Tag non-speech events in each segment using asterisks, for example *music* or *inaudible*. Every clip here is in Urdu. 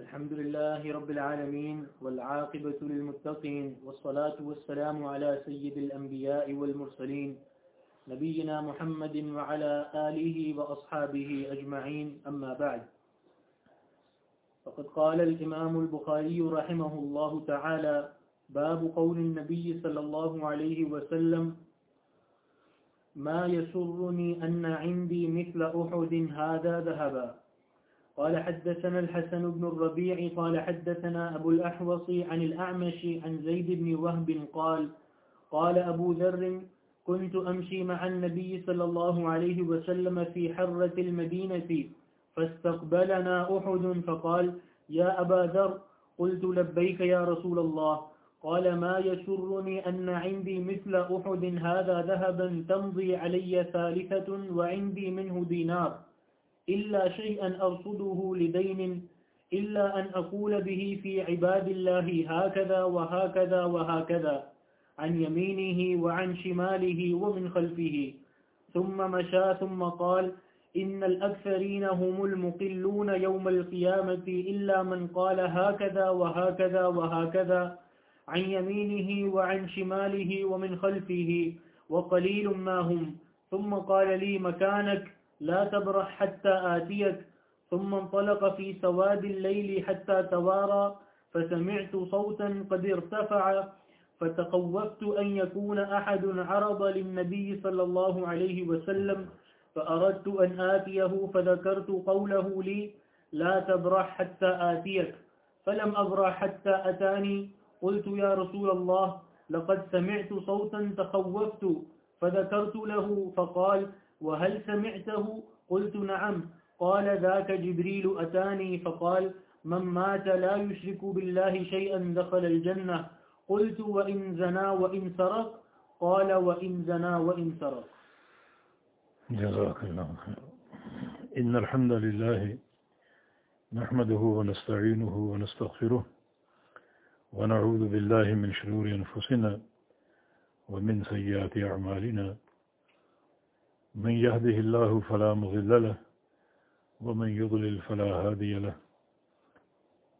الحمد لله رب العالمين والعاقبة للمتقين والصلاة والسلام على سيد الأنبياء والمرسلين نبينا محمد وعلى آله وأصحابه أجمعين. أما بعد، فقد قال الإمام البخاري رحمه الله تعالى باب قول النبي صلى الله عليه وسلم ما يسرني أن عندي مثل أحد هذا ذهبا. قال حدثنا الحسن بن الربيع قال حدثنا أبو الأحوص عن الأعمش عن زيد بن وهب قال قال أبو ذر، كنت أمشي مع النبي صلى الله عليه وسلم في حرة المدينة، فاستقبلنا أحد فقال، يا أبا ذر، قلت لبيك يا رسول الله. قال، ما يسرني أن عندي مثل أحد هذا ذهبا تمضي علي ثالثة وعندي منه دينار. إلا شيئا أرصده لدين، إلا أن أقول به في عباد الله هكذا وهكذا وهكذا، عن يمينه وعن شماله ومن خلفه. ثم مشى، ثم قال، إن الأكثرين هم المقلون يوم القيامة إلا من قال هكذا وهكذا وهكذا، عن يمينه وعن شماله ومن خلفه، وقليل ما هم. ثم قال لي مكانك لا تبرح حتى آتيك، ثم انطلق في سواد الليل حتى توارى، فسمعت صوتا قد ارتفع، فتقوفت أن يكون أحد عرض للنبي صلى الله عليه وسلم، فأردت أن آتيه، فذكرت قوله لي لا تبرح حتى آتيك، فلم أبرح حتى أتاني، قلت يا رسول الله، لقد سمعت صوتا تخوفت، فذكرت له، فقال وهل سمعته؟ قلت نعم. قال ذاك جبريل أتاني فقال، من مات لا يشرك بالله شيئا دخل الجنة. قلت، وإن زنا وإن سرق؟ قال، وإن زنا وإن سرق. جزاك الله خير إن الحمد لله نحمده ونستعينه ونستغفره ونعوذ بالله من شرور أنفسنا ومن سيئات أعمالنا. من يهده الله فلا مضل له، ومن يضلل فلا هادي له.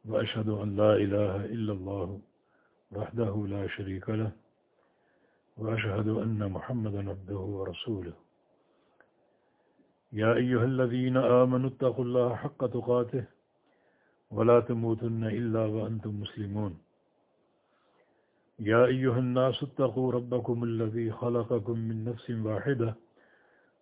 وأشهد أن لا إله إلا الله وحده لا شريك له، وأشهد أن محمدا عبده ورسوله. يا أيها الذين آمنوا اتقوا الله حق تقاته، ولا تموتن إلا وأنتم مسلمون. يا أيها الناس اتقوا ربكم الذي خلقكم من نفس واحدة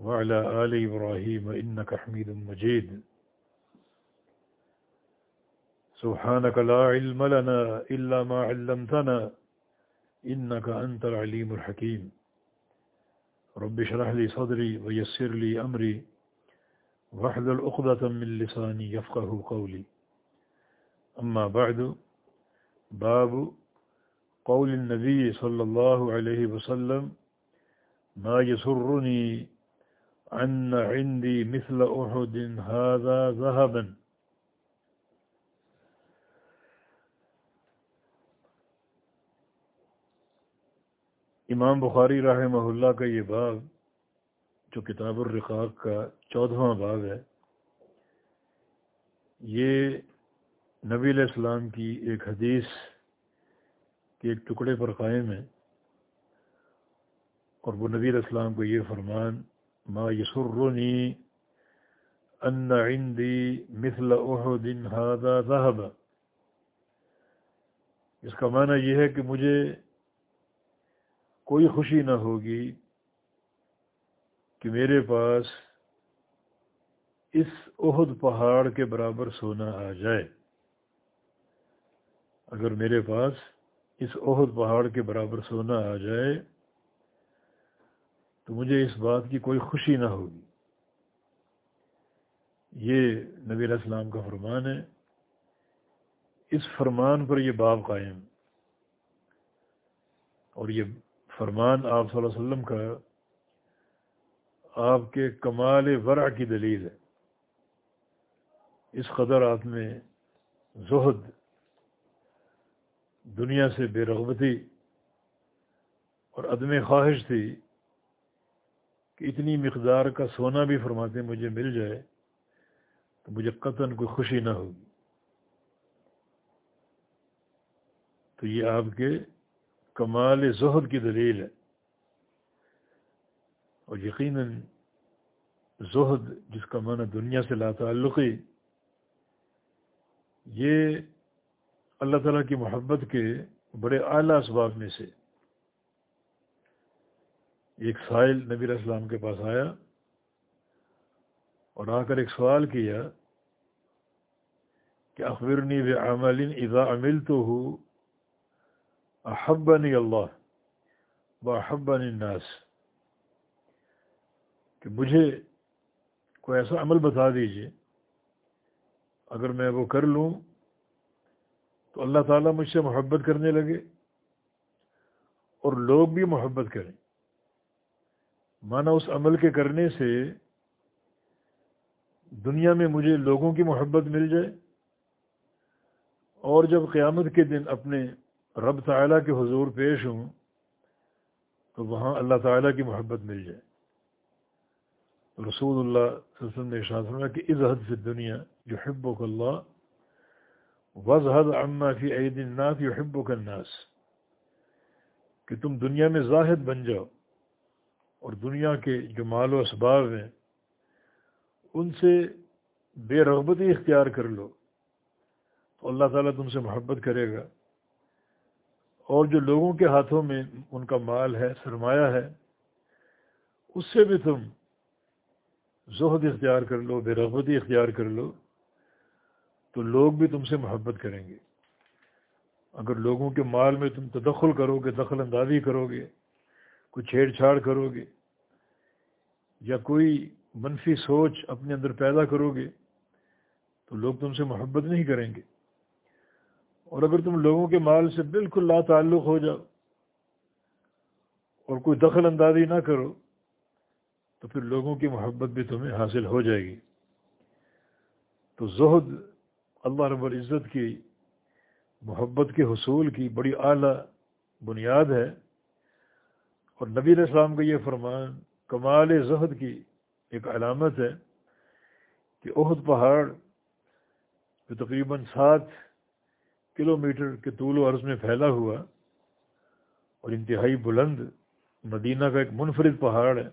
وعلى آل إبراهيم إنك حميد مجيد. سبحانك لا علم لنا إلا ما علمتنا إنك أنت العليم الحكيم. رب اشرح لي صدري ويسر لي أمري. واحلل عقدة من لساني يفقه قولي. أما بعد، باب قول النبي صلى الله عليه وسلم ما يسرني أن عندي مثل أحد هذا ذهبا. امام بخاری رحمہ اللہ کا یہ باب جو کتاب الرقاق کا چودھواں باب ہے، یہ نبی علیہ السلام کی ایک حدیث کے ایک ٹکڑے پر قائم ہے اور وہ نبی علیہ السلام کو یہ فرمان ما يسرني أن عندي مثل أحد هذا ذهب. اس کا معنی یہ ہے کہ مجھے کوئی خوشی نہ ہوگی کہ میرے پاس اس عہد پہاڑ کے برابر سونا آ جائے۔ اگر میرے پاس اس عہد پہاڑ کے برابر سونا آ جائے تو مجھے اس بات کی کوئی خوشی نہ ہوگی۔ یہ نبی علیہ السلام کا فرمان ہے۔ اس فرمان پر یہ باب قائم۔ اور یہ فرمان آپ صلی اللہ علیہ وسلم کا آپ کے کمال ورع کی دلیل ہے۔ اس قدر آپ میں زہد دنیا سے بے رغبتی اور عدم خواہش تھی کہ اتنی مقدار کا سونا بھی فرماتے مجھے مل جائے، تو مجھے قطن کوئی خوشی نہ ہوگی۔ تو یہ آپ کے کمال زہد کی دلیل ہے۔ اور یقیناً زہد جس کا معنی دنیا سے لا تعلقی یہ اللہ تعالیٰ کی محبت کے بڑے اعلیٰ اسباب میں سے ایک سائل نبی علیہ السلام کے پاس آیا اور آ کر ایک سوال کیا کہ اخبرنی و عمل اذا عمل تو ہوں احبنی اللہ و احبن الناس کہ مجھے کوئی ایسا عمل بتا دیجیے، اگر میں وہ کر لوں تو اللہ تعالیٰ مجھ سے محبت کرنے لگے اور لوگ بھی محبت کریں۔ مانا اس عمل کے کرنے سے دنیا میں مجھے لوگوں کی محبت مل جائے اور جب قیامت کے دن اپنے رب تعالیٰ کے حضور پیش ہوں تو وہاں اللہ تعالیٰ کی محبت مل جائے۔ رسول اللہ صلی اللہ علیہ وسلم نے شاہ کہ از حد سے دنیا جو حب و اللہ وضحد عما فی عید الناس یو حب و الناس، کہ تم دنیا میں زاہد بن جاؤ۔ اور دنیا کے جو مال و اسباب ہیں، ان سے بے رغبتی اختیار کر لو، تو اللہ تعالیٰ تم سے محبت کرے گا۔ اور جو لوگوں کے ہاتھوں میں ان کا مال ہے، سرمایہ ہے، اس سے بھی تم زہد اختیار کر لو، بے رغبتی اختیار کر لو، تو لوگ بھی تم سے محبت کریں گے۔ اگر لوگوں کے مال میں تم تدخل کرو گے، دخل اندازی کرو گے کوئی چھیڑ چھاڑ کرو گے یا کوئی منفی سوچ اپنے اندر پیدا کرو گے، تو لوگ تم سے محبت نہیں کریں گے۔ اور اگر تم لوگوں کے مال سے بالکل لا تعلق ہو جاؤ اور کوئی دخل اندازی نہ کرو، تو پھر لوگوں کی محبت بھی تمہیں حاصل ہو جائے گی۔ تو زہد اللہ رب العزت کی محبت کے حصول کی بڑی اعلیٰ بنیاد ہے۔ اور نبی علیہ السلام کا یہ فرمان، کمال زہد کی ایک علامت ہے کہ عہد پہاڑ جو تقریباً سات کلو میٹر کے طول و عرض میں پھیلا ہوا اور انتہائی بلند مدینہ کا ایک منفرد پہاڑ ہے،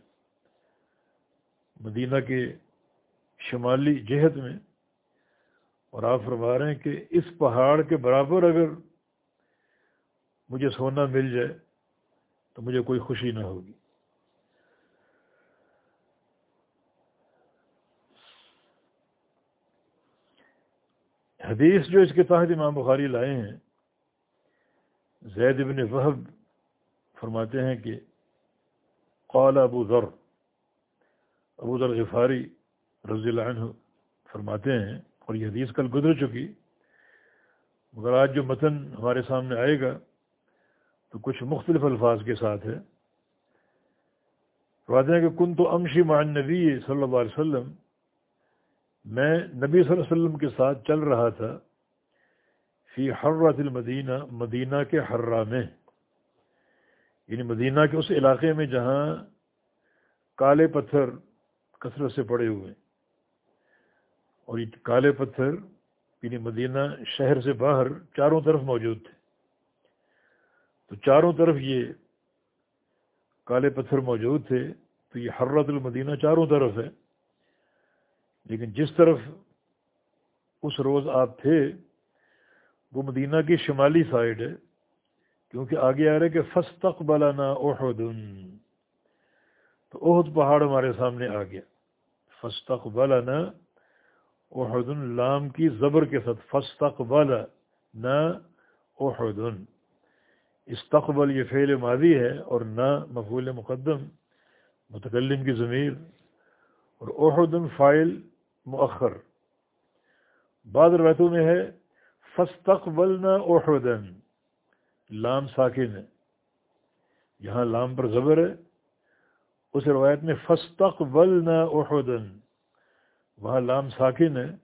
مدینہ کے شمالی جہت میں، اور آپ فرما رہے ہیں کہ اس پہاڑ کے برابر اگر مجھے سونا مل جائے تو مجھے کوئی خوشی نہ ہوگی۔ حدیث جو اس کے تحت امام بخاری لائے ہیں، زید ابن وحب فرماتے ہیں کہ قال ابو ذر ابو ذر غفاری رضی اللہ عنہ فرماتے ہیں، اور یہ حدیث کل گزر چکی، مگر آج جو متن ہمارے سامنے آئے گا تو کچھ مختلف الفاظ کے ساتھ ہے۔ فرماتے ہیں کہ کن تو امشی مان نبی صلی اللہ علیہ وسلم، میں نبی صلی اللہ علیہ وسلم کے ساتھ چل رہا تھا فی حرۃ المدینہ، مدینہ کے حرہ میں۔ یعنی مدینہ کے اس علاقے میں جہاں کالے پتھر کثرت سے پڑے ہوئے۔ اور یہ کالے پتھر یعنی مدینہ شہر سے باہر چاروں طرف موجود تھے۔ تو چاروں طرف یہ کالے پتھر موجود تھے، تو یہ حرت المدینہ چاروں طرف ہے۔ لیکن جس طرف اس روز آپ تھے، وہ مدینہ کی شمالی سائڈ ہے، کیونکہ آگے آ رہے کہ فستق بلانا اوہدن تو عہد پہاڑ ہمارے سامنے آ گیا۔ فستق بلانا اوہدن لام کی زبر کے ساتھ فستق بلا نہ اوہدن استقبل یہ فعل ماضی ہے اور نہ مفول مقدم، متکلم کی ضمیر اور اوہدن فائل مؤخر۔ بعض روایتوں میں ہے فستقبلنا اوہدن لام ساکن ہے۔ یہاں لام پر زبر ہے۔ اس روایت میں فستقبلنا اوہدن وہاں لام ساکن ہے۔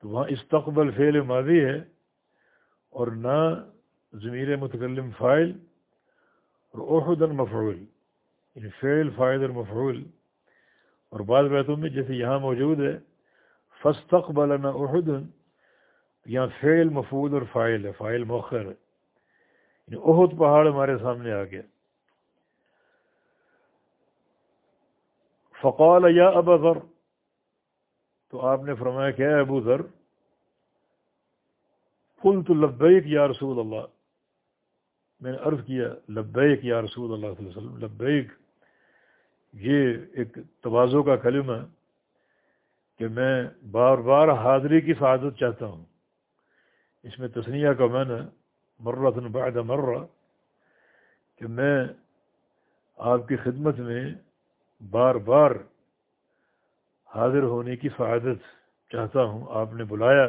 تو وہاں استقبل فعل ماضی ہے اور نہ ضمیر متکلم فائل اور اوہدن مفعول. یعنی فعل فائد اور مفعول. اور بعض بیتوں میں جیسے یہاں موجود ہے فستقبلنا احدن یہاں فعل مفعول اور فائل ہے فائل مؤخر ہے. یعنی احد پہاڑ ہمارے سامنے آ گیا. فقال یا ابا ذر. تو آپ نے فرمایا کہ ابو ذر، قلت لبیک یا رسول اللہ. میں نے عرض کیا، لبیک یا رسول اللہ صلی اللہ علیہ وسلم، لبیک، یہ ایک توازوں کا کلمہ کہ میں بار بار حاضری کی سعادت چاہتا ہوں۔ اس میں تسنیہ کا میں نے مرتن بعد مرہ، کہ میں آپ کی خدمت میں بار بار حاضر ہونے کی سعادت چاہتا ہوں۔ آپ نے بلایا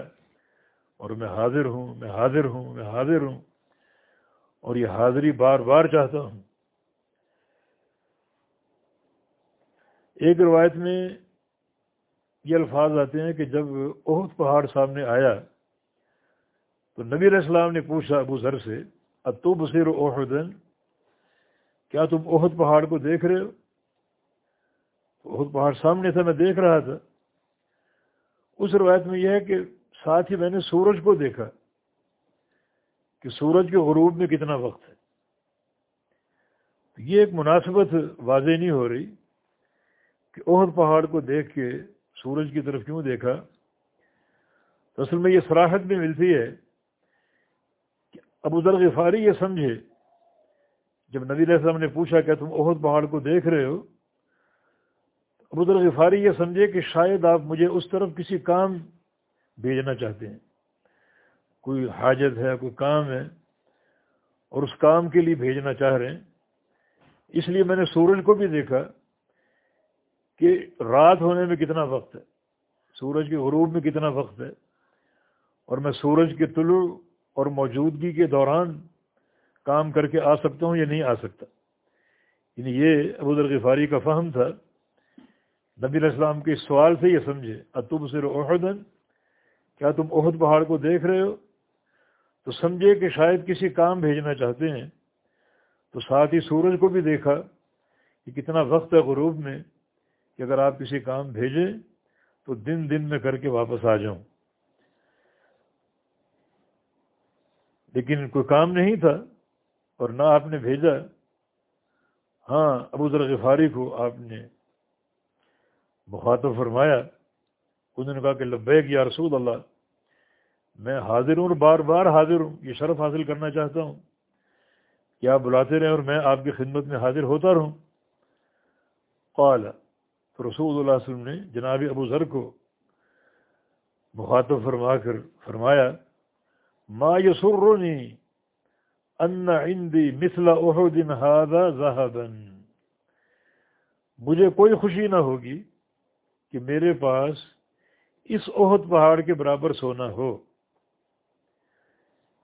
اور میں حاضر ہوں، میں حاضر ہوں، میں حاضر ہوں۔ اور یہ حاضری بار بار چاہتا ہوں۔ ایک روایت میں یہ الفاظ آتے ہیں کہ جب عہد پہاڑ سامنے آیا تو نبی علیہ السلام نے پوچھا ابو ذر سے اتو بصیر اوہدن کیا تم عہد پہاڑ کو دیکھ رہے ہو؟ عہد پہاڑ سامنے تھا، میں دیکھ رہا تھا۔ اس روایت میں یہ ہے کہ ساتھ ہی میں نے سورج کو دیکھا۔ کہ سورج کے غروب میں کتنا وقت ہے۔ یہ ایک مناسبت واضح نہیں ہو رہی کہ عہد پہاڑ کو دیکھ کے سورج کی طرف کیوں دیکھا۔ تو اصل میں یہ سراحت بھی ملتی ہے کہ ابو ذر غفاری یہ سمجھے، جب نبی علیہ السلام نے پوچھا کہ تم عہد پہاڑ کو دیکھ رہے ہو، ابو ذر غفاری یہ سمجھے کہ شاید آپ مجھے اس طرف کسی کام بھیجنا چاہتے ہیں۔ کوئی حاجت ہے، کوئی کام ہے اور اس کام کے لیے بھیجنا چاہ رہے ہیں۔ اس لیے میں نے سورج کو بھی دیکھا کہ رات ہونے میں کتنا وقت ہے، سورج کے غروب میں کتنا وقت ہے۔ اور میں سورج کے طلوع اور موجودگی کے دوران کام کر کے آ سکتا ہوں یا نہیں آ سکتا۔ یعنی یہ ابو غفاری کا فہم تھا۔ نبی علیہ السلام کے سوال سے یہ سمجھے اتب سر عہدن کیا تم عہد پہاڑ کو دیکھ رہے ہو؟ تو سمجھے کہ شاید کسی کام بھیجنا چاہتے ہیں۔ تو ساتھ ہی سورج کو بھی دیکھا کہ کتنا وقت ہے غروب میں کہ اگر آپ کسی کام بھیجیں تو دن دن میں کر کے واپس آ جاؤں۔ لیکن کوئی کام نہیں تھا اور نہ آپ نے بھیجا۔ ہاں ابو ذر غفاری کو آپ نے مخاطب فرمایا انہوں نے کہا کہ لبیک یا رسول اللہ میں حاضر ہوں اور بار بار حاضر ہوں، یہ شرف حاصل کرنا چاہتا ہوں۔ کہ آپ بلاتے رہیں اور میں آپ کی خدمت میں حاضر ہوتا رہوں؟ قال، تو رسول اللہ علیہ وسلم نے جناب ابو ذر کو مخاطب فرما کر فرمایا، ما یسرنی ان عندي مثل احد هذا ذهبا۔ مجھے کوئی خوشی نہ ہوگی کہ میرے پاس اس عہد پہاڑ کے برابر سونا ہو۔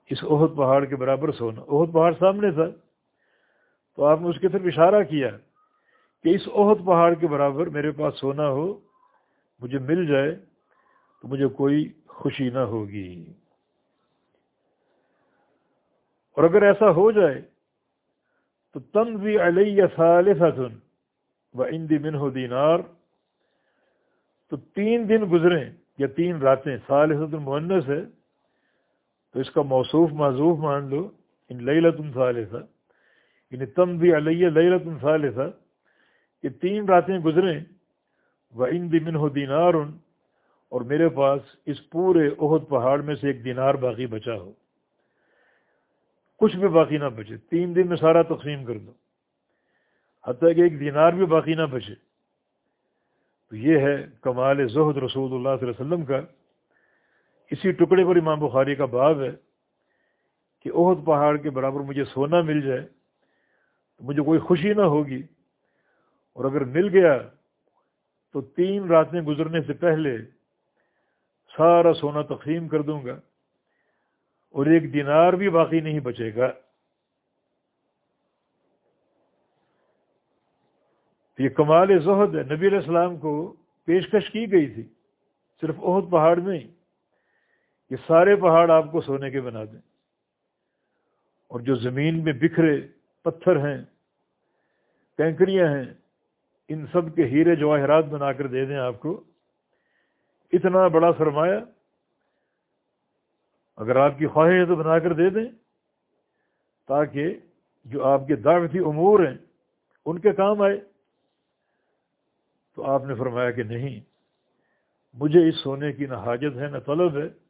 اس عہد پہاڑ کے برابر سونا۔ عہد پہاڑ سامنے تھا۔ تو آپ نے اس کی طرف اشارہ کیا کہ اس عہد پہاڑ کے برابر میرے پاس سونا ہو، مجھے مل جائے تو مجھے کوئی خوشی نہ ہوگی۔ اور اگر ایسا ہو جائے تو تم بھی علیہ ثالثن و اندی من ہو دینار۔ تو تین دن گزریں یا تین راتیں ثالثت المنس ہے۔ تو اس کا موصوف معذوف مان لو، ان لئی لتم ثالثہ یعنی تم بھی علیہ لئی لتم ثالثہ، کہ تین راتیں گزریں وہ ان دمن ہو دینار، اور میرے پاس اس پورے عہد پہاڑ میں سے ایک دینار باقی بچا ہو۔ کچھ بھی باقی نہ بچے، تین دن میں سارا تقسیم کر دو۔ حتیٰ کہ ایک دینار بھی باقی نہ بچے۔ تو یہ ہے کمال زہد رسول اللہ صلی اللہ علیہ وسلم کا اسی ٹکڑے پر امام بخاری کا باب ہے کہ عہد پہاڑ کے برابر مجھے سونا مل جائے، تو مجھے کوئی خوشی نہ ہوگی۔ اور اگر مل گیا تو تین راتیں گزرنے سے پہلے سارا سونا تقسیم کر دوں گا اور ایک دینار بھی باقی نہیں بچے گا۔ یہ کمال زہد ہے، نبی علیہ السلام کو پیشکش کی گئی تھی، صرف عہد پہاڑ میں یہ سارے پہاڑ آپ کو سونے کے بنا دیں۔ اور جو زمین میں بکھرے پتھر ہیں، کینکریاں ہیں، ان سب کے ہیرے جواہرات بنا کر دے دیں آپ کو۔ اتنا بڑا سرمایہ اگر آپ کی خواہش ہے تو بنا کر دے دیں، تاکہ جو آپ کے دعوتی امور ہیں، ان کے کام آئے۔ تو آپ نے فرمایا کہ نہیں، مجھے اس سونے کی نہ حاجت ہے، نہ طلب ہے۔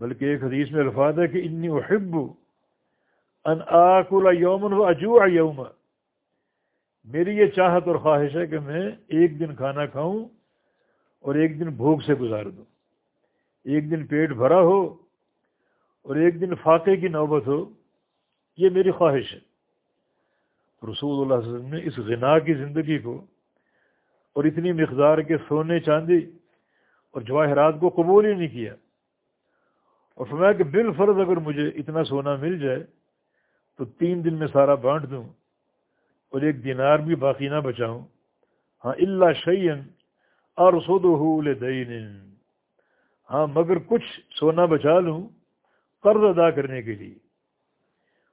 بلکہ ایک حدیث میں الفاظ ہے کہ انی احب ان آکل یومن و اجوع یوم۔ میری یہ چاہت اور خواہش ہے کہ میں ایک دن کھانا کھاؤں اور ایک دن بھوک سے گزار دوں۔ ایک دن پیٹ بھرا ہو اور ایک دن فاقے کی نوبت ہو، یہ میری خواہش ہے۔ رسول اللہ علیہ وسلم نے اس غنا کی زندگی کو اور اتنی مقدار کے سونے چاندی اور جواہرات کو قبول ہی نہیں کیا۔ اور فرمایا کہ بال فرض اگر مجھے اتنا سونا مل جائے تو تین دن میں سارا بانٹ دوں اور ایک دینار بھی باقی نہ بچاؤں۔ ہاں اللہ شعین اور سود دین ہاں مگر کچھ سونا بچا لوں قرض ادا کرنے کے لیے۔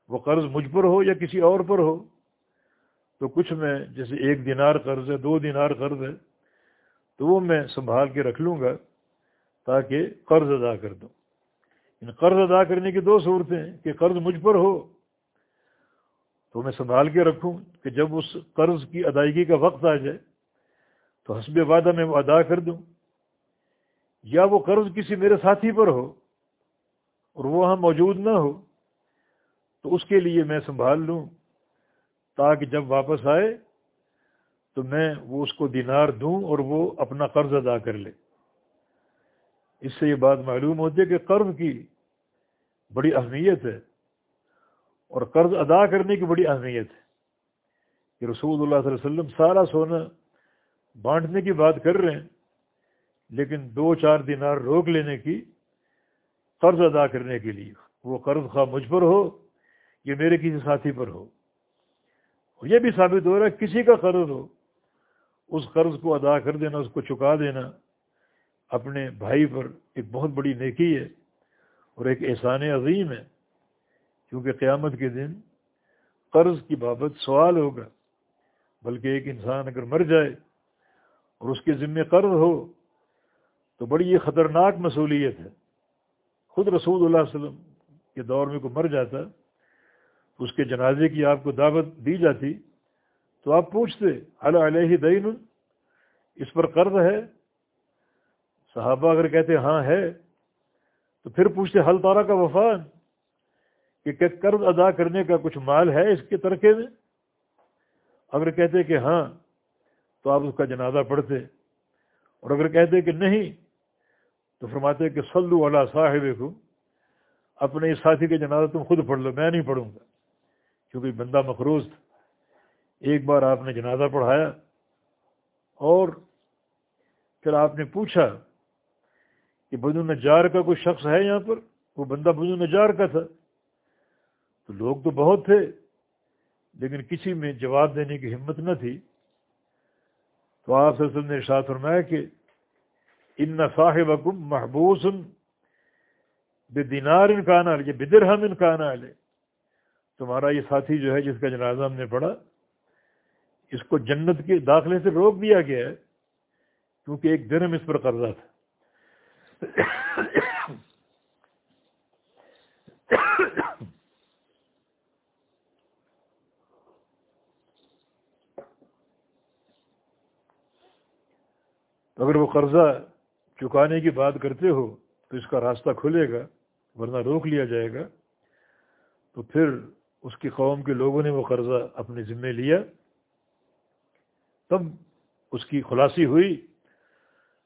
وہ قرض مجھ پر ہو یا کسی اور پر ہو؟ تو کچھ میں جیسے ایک دینار قرض ہے، دو دینار قرض ہے، تو وہ میں سنبھال کے رکھ لوں گا تاکہ قرض ادا کر دوں۔ ان قرض ادا کرنے کی دو صورتیں ہیں کہ قرض مجھ پر ہو تو میں سنبھال کے رکھوں کہ جب اس قرض کی ادائیگی کا وقت آ جائے تو حسب وعدہ میں وہ ادا کر دوں یا وہ قرض کسی میرے ساتھی پر ہو اور وہ وہاں موجود نہ ہو تو اس کے لیے میں سنبھال لوں تاکہ جب واپس آئے تو میں وہ اس کو دینار دوں اور وہ اپنا قرض ادا کر لے۔ اس سے یہ بات معلوم ہوتی ہے کہ قرض کی بڑی اہمیت ہے اور قرض ادا کرنے کی بڑی اہمیت ہے کہ رسول اللہ صلی اللہ علیہ وسلم سارا سونا بانٹنے کی بات کر رہے ہیں، لیکن دو چار دینار روک لینے کی قرض ادا کرنے کے لیے۔ وہ قرض خواہ مجھ پر ہو یا میرے کسی ساتھی پر ہو۔ اور یہ بھی ثابت ہو رہا ہے، کسی کا قرض ہو، اس قرض کو ادا کر دینا، اس کو چکا دینا۔ اپنے بھائی پر ایک بہت بڑی نیکی ہے اور ایک احسان عظیم ہے، کیونکہ قیامت کے دن قرض کی بابت سوال ہوگا۔ بلکہ ایک انسان اگر مر جائے اور اس کے ذمے قرض ہو، تو بڑی یہ خطرناک مصولیت ہے۔ خود رسول اللہ علیہ وسلم کے دور میں کوئی مر جاتا اس کے جنازے کی آپ کو دعوت دی جاتی، تو آپ پوچھتے علیہ دین؟ اس پر قرض ہے؟ صحابہ اگر کہتے ہاں ہے، تو پھر پوچھتے حل تارا کا وفان کہ قرض ادا کرنے کا کچھ مال ہے اس کے ترکے میں؟ اگر کہتے کہ ہاں تو آپ اس کا جنازہ پڑھتے۔ اور اگر کہتے کہ نہیں، تو فرماتے کہ سلو اللہ صاحب کو اپنے اس ساتھی کے جنازہ تم خود پڑھ لو، میں نہیں پڑھوں گا۔ کیونکہ بندہ مقروض تھا۔ ایک بار آپ نے جنازہ پڑھایا اور پھر آپ نے پوچھا کہ بدو نجار کا کوئی شخص ہے یہاں پر؟ وہ بندہ بدو نجار کا تھا۔ تو لوگ تو بہت تھے، لیکن کسی میں جواب دینے کی ہمت نہ تھی۔ تو آپ سے نے ارشاد فرمایا کہ ان صاحب حکم محبوس بے دینار انکان علیہ بدر ہم انکان علیہ تمہارا یہ ساتھی جو ہے، جس کا جنازہ ہم نے پڑھا، اس کو جنت کے داخلے سے روک دیا گیا ہے، کیونکہ ایک درم اس پر قرضہ تھا۔ *coughs* اگر وہ قرضہ چکانے کی بات کرتے ہو تو اس کا راستہ کھلے گا، ورنہ روک لیا جائے گا۔ تو پھر اس کی قوم کے لوگوں نے وہ قرضہ اپنے ذمے لیا۔ تب اس کی خلاصی ہوئی۔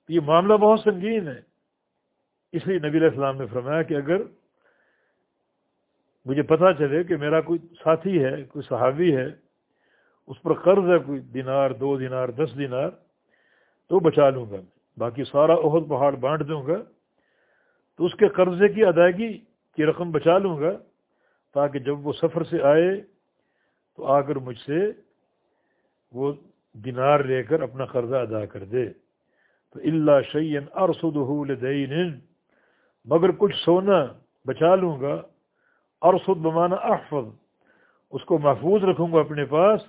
یہ معاملہ بہت سنگین ہے۔ اس لیے نبی علیہ السلام نے فرمایا کہ اگر مجھے پتہ چلے کہ میرا کوئی ساتھی ہے، کوئی صحابی ہے، اس پر قرض ہے کوئی دینار، دو دینار، دس دینار، تو بچا لوں گا باقی سارا عہد پہاڑ بانٹ دوں گا، تو اس کے قرضے کی ادائیگی کی رقم بچا لوں گا، تاکہ جب وہ سفر سے آئے تو آ کر مجھ سے وہ دینار لے کر اپنا قرضہ ادا کر دے۔ تو اللہ شعین ارسد دین مگر کچھ سونا بچا لوں گا ارسد بمانا احفظ، اس کو محفوظ رکھوں گا اپنے پاس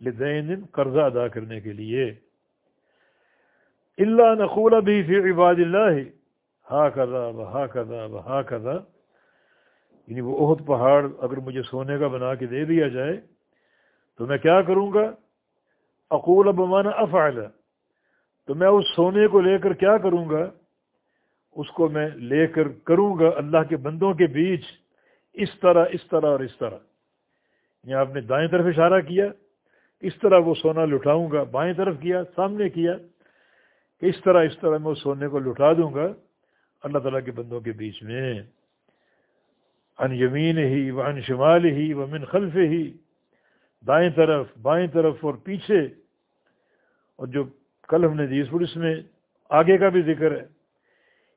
لدین قرضہ ادا کرنے کے لیے۔ اللہ نقول بھی فی عباد اللہ ہا کدا ہا کدا ہا کدا یعنی وہ عہد پہاڑ اگر مجھے سونے کا بنا کے دے دیا جائے، تو میں کیا کروں گا؟ اقول بمانا افعل۔ تو میں اس سونے کو لے کر کیا کروں گا؟ اس کو میں لے کر کروں گا اللہ کے بندوں کے بیچ، اس طرح اس طرح اور اس طرح۔ یہاں آپ نے دائیں طرف اشارہ کیا، اس طرح وہ سونا لٹاؤں گا، بائیں طرف کیا، سامنے کیا، کہ اس طرح اس طرح میں اس سونے کو لٹا دوں گا اللہ تعالیٰ کے بندوں کے بیچ میں۔ ان یمین ہی و ان شمال ہی و من خلف ہی دائیں طرف، بائیں طرف اور پیچھے۔ اور جو کل ہم نے دی اس میں آگے کا بھی ذکر ہے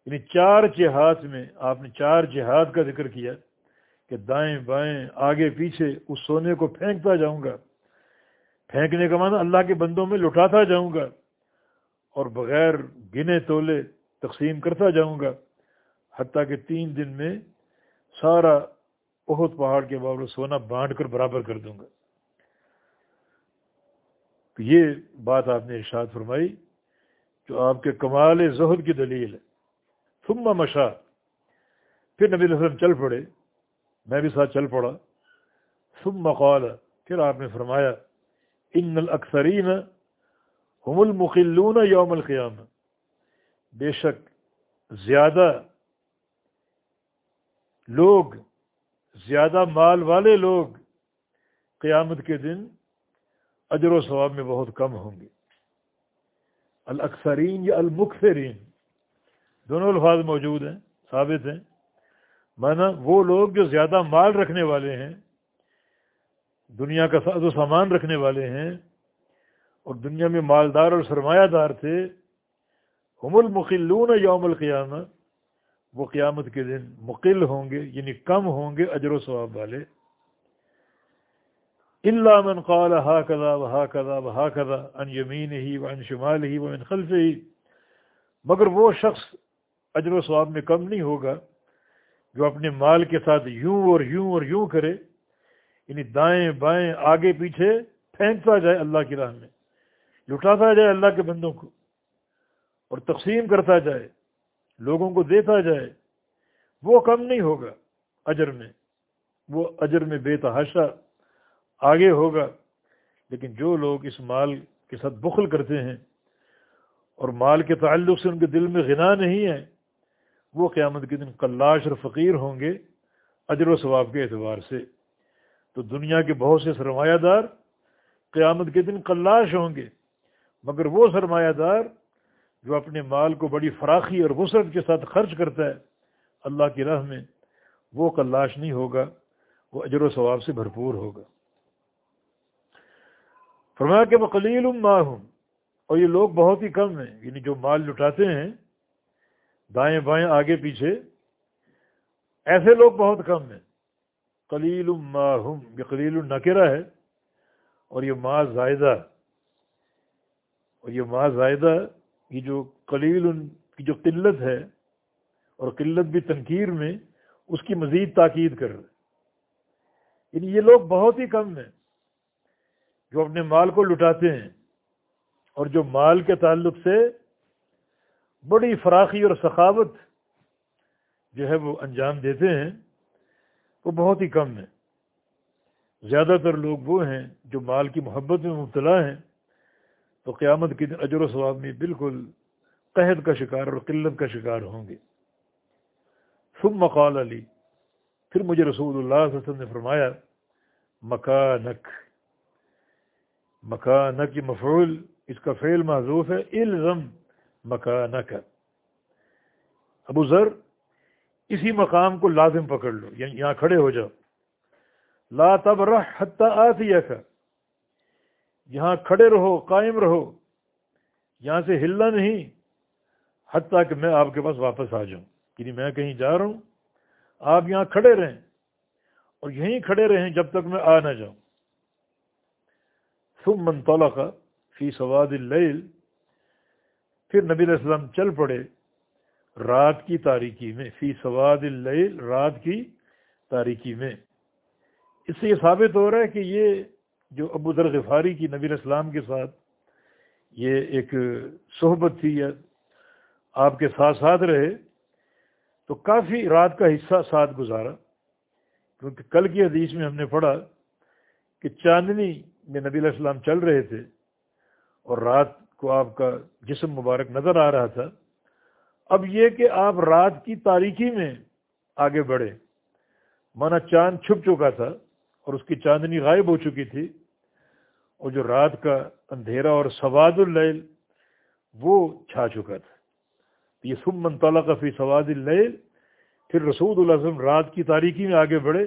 یعنی چار جہاد میں آپ نے چار جہاد کا ذکر کیا کہ دائیں بائیں، آگے پیچھے، اس سونے کو پھینکتا جاؤں گا۔ پھینکنے کا معنی اللہ کے بندوں میں لٹاتا جاؤں گا اور بغیر گنے تولے تقسیم کرتا جاؤں گا۔ حتیٰ کہ تین دن میں سارا بہت پہاڑ کے باوجود سونا بانٹ کر برابر کر دوں گا۔ تو یہ بات آپ نے ارشاد فرمائی جو آپ کے کمال زہد کی دلیل ہے۔ ثم مشا. پھر نبی وسلم چل پڑے. میں بھی ساتھ چل پڑا. ثم قال، پھر آپ نے فرمایا، ان الاکثرین هم المخلون یوم القیامہ. بے شک زیادہ لوگ، زیادہ مال والے لوگ قیامت کے دن اجر و ثواب میں بہت کم ہوں گے. الاکثرین یا المکثرین. دونوں الفاظ موجود ہیں، ثابت ہیں۔ مانا وہ لوگ جو زیادہ مال رکھنے والے ہیں، دنیا کا ساز و سامان رکھنے والے ہیں، اور دنیا میں مالدار اور سرمایہ دار تھے، ہم المقلون یوم القیامہ۔ وہ قیامت کے دن مقل ہوں گے یعنی کم ہوں گے اجر و ثواب والے۔ اللہ من قال ہا کدا و ہا کدا و ہا کدا ان یمین ہی و ان شمال ہی و ان خلف ہی مگر وہ شخص اجر و ثواب میں کم نہیں ہوگا جو اپنے مال کے ساتھ یوں اور یوں اور یوں کرے یعنی دائیں بائیں آگے پیچھے پھینکتا جائے اللہ کی راہ میں، لٹاتا جائے اللہ کے بندوں کو، اور تقسیم کرتا جائے، لوگوں کو دیتا جائے، وہ کم نہیں ہوگا اجر میں، وہ اجر میں بے تحاشا آگے ہوگا۔ لیکن جو لوگ اس مال کے ساتھ بخل کرتے ہیں اور مال کے تعلق سے ان کے دل میں غنا نہیں ہے وہ قیامت کے دن کلاش اور فقیر ہوں گے اجر و ثواب کے اعتبار سے۔ تو دنیا کے بہت سے سرمایہ دار قیامت کے دن کلاش ہوں گے، مگر وہ سرمایہ دار جو اپنے مال کو بڑی فراخی اور وسرت کے ساتھ خرچ کرتا ہے، اللہ کی راہ میں وہ کلاش نہیں ہوگا، وہ اجر و ثواب سے بھرپور ہوگا۔ فرمایا کہ وہ قلیل ماں ہوں اور یہ لوگ بہت ہی کم ہیں یعنی جو مال لٹاتے ہیں دائیں بائیں، آگے پیچھے۔ ایسے لوگ بہت کم ہیں۔ قلیل ہوں یہ قلیل النکرہ ہے۔ اور یہ ماں زائدہ۔ اور یہ ماں زائدہ، یہ جو قلیل کی جو قلت ہے، اور قلت بھی تنقیر میں، اس کی مزید تاکید کر رہے یعنی یہ لوگ بہت ہی کم ہیں جو اپنے مال کو لٹاتے ہیں اور جو مال کے تعلق سے بڑی فراخی اور سخاوت جو ہے وہ انجام دیتے ہیں، وہ بہت ہی کم ہیں۔ زیادہ تر لوگ وہ ہیں جو مال کی محبت میں مبتلا ہیں، تو قیامت کے دن اجر و ثواب میں بالکل قحط کا شکار اور قلت کا شکار ہوں گے۔ ثم مقال علی پھر مجھے رسول اللہ صلی اللہ علیہ وسلم نے فرمایا، مکانک مکانک مفعول، اس کا فعل معذوف ہے، الزم۔ مکانک۔ ابو ذر، اسی مقام کو لازم پکڑ لو یعنی یہاں کھڑے ہو جاؤ۔ لا تبرح حتی آتیک۔ یہاں کھڑے رہو، قائم رہو۔ یہاں سے ہلنا نہیں حتیٰ کہ میں آپ کے پاس واپس آ جاؤں۔ یعنی میں کہیں جا رہا ہوں، آپ یہاں کھڑے رہیں۔ اور یہیں کھڑے رہیں جب تک میں آ نہ جاؤں۔ ثم من طلق فی سواد اللیل۔ پھر نبی علیہ السلام چل پڑے رات کی تاریکی میں، فی سواد اللیل رات کی تاریکی میں۔ اس سے یہ ثابت ہو رہا ہے کہ یہ جو ابو ذر غفاری کی نبی السلام کے ساتھ یہ ایک صحبت تھی، یا آپ کے ساتھ ساتھ رہے، تو کافی رات کا حصہ ساتھ گزارا۔ کیونکہ کل کی حدیث میں ہم نے پڑھا کہ چاندنی میں نبی علیہ السلام چل رہے تھے اور رات کو آپ کا جسم مبارک نظر آ رہا تھا، اب یہ کہ آپ رات کی تاریکی میں آگے بڑھے۔ مانا چاند چھپ چکا تھا اور اس کی چاندنی غائب ہو چکی تھی۔ اور جو رات کا اندھیرا اور سواد اللیل وہ چھا چکا تھا۔ یہ سم منطالہ کا فی سواد اللیل، پھر رسول اللہ وسلم رات کی تاریکی میں آگے بڑھے۔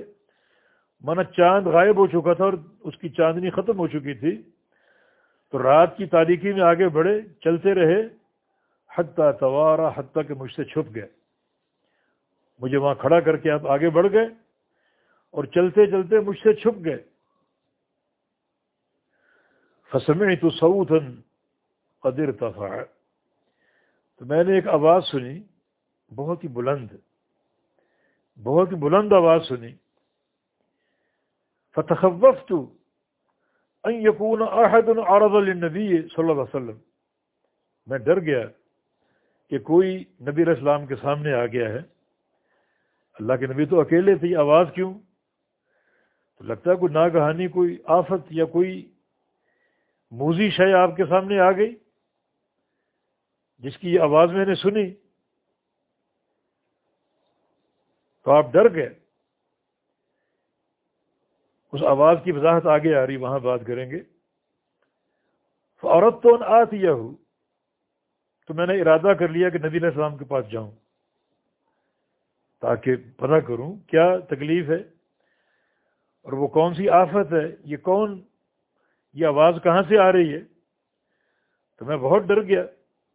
مانا چاند غائب ہو چکا تھا اور اس کی چاندنی ختم ہو چکی تھی۔ تو رات کی تاریکی میں آگے بڑھے، چلتے رہے، حتیٰ توارا، حتیٰ کہ مجھ سے چھپ گئے۔ مجھے وہاں کھڑا کر کے آپ آگے بڑھ گئے اور چلتے چلتے مجھ سے چھپ گئے۔ فسمے تو سعودن قدر تفا تو میں نے ایک آواز سنی، بہت ہی بلند، بہت ہی بلند آواز سنی۔ فتخوف تو یقون احد عرض النبی صلی اللہ علیہ وسلم. میں ڈر گیا کہ کوئی نبی السلام کے سامنے آ گیا ہے۔ اللہ کے نبی تو اکیلے تھی آواز کیوں؟ تو لگتا ہے کوئی ناگہانی، کوئی آفت یا کوئی موزی شے آپ کے سامنے آ گئی، جس کی آواز میں نے سنی۔ تو آپ ڈر گئے۔ اس آواز کی وضاحت آگے آ رہی، وہاں بات کریں گے۔ عورت تو آتی ہوں تو میں نے ارادہ کر لیا کہ نبی علیہ السلام کے پاس جاؤں۔ تاکہ پتہ کروں کیا تکلیف ہے اور وہ کون سی آفت ہے، یہ کون، یہ آواز کہاں سے آ رہی ہے؟ تو میں بہت ڈر گیا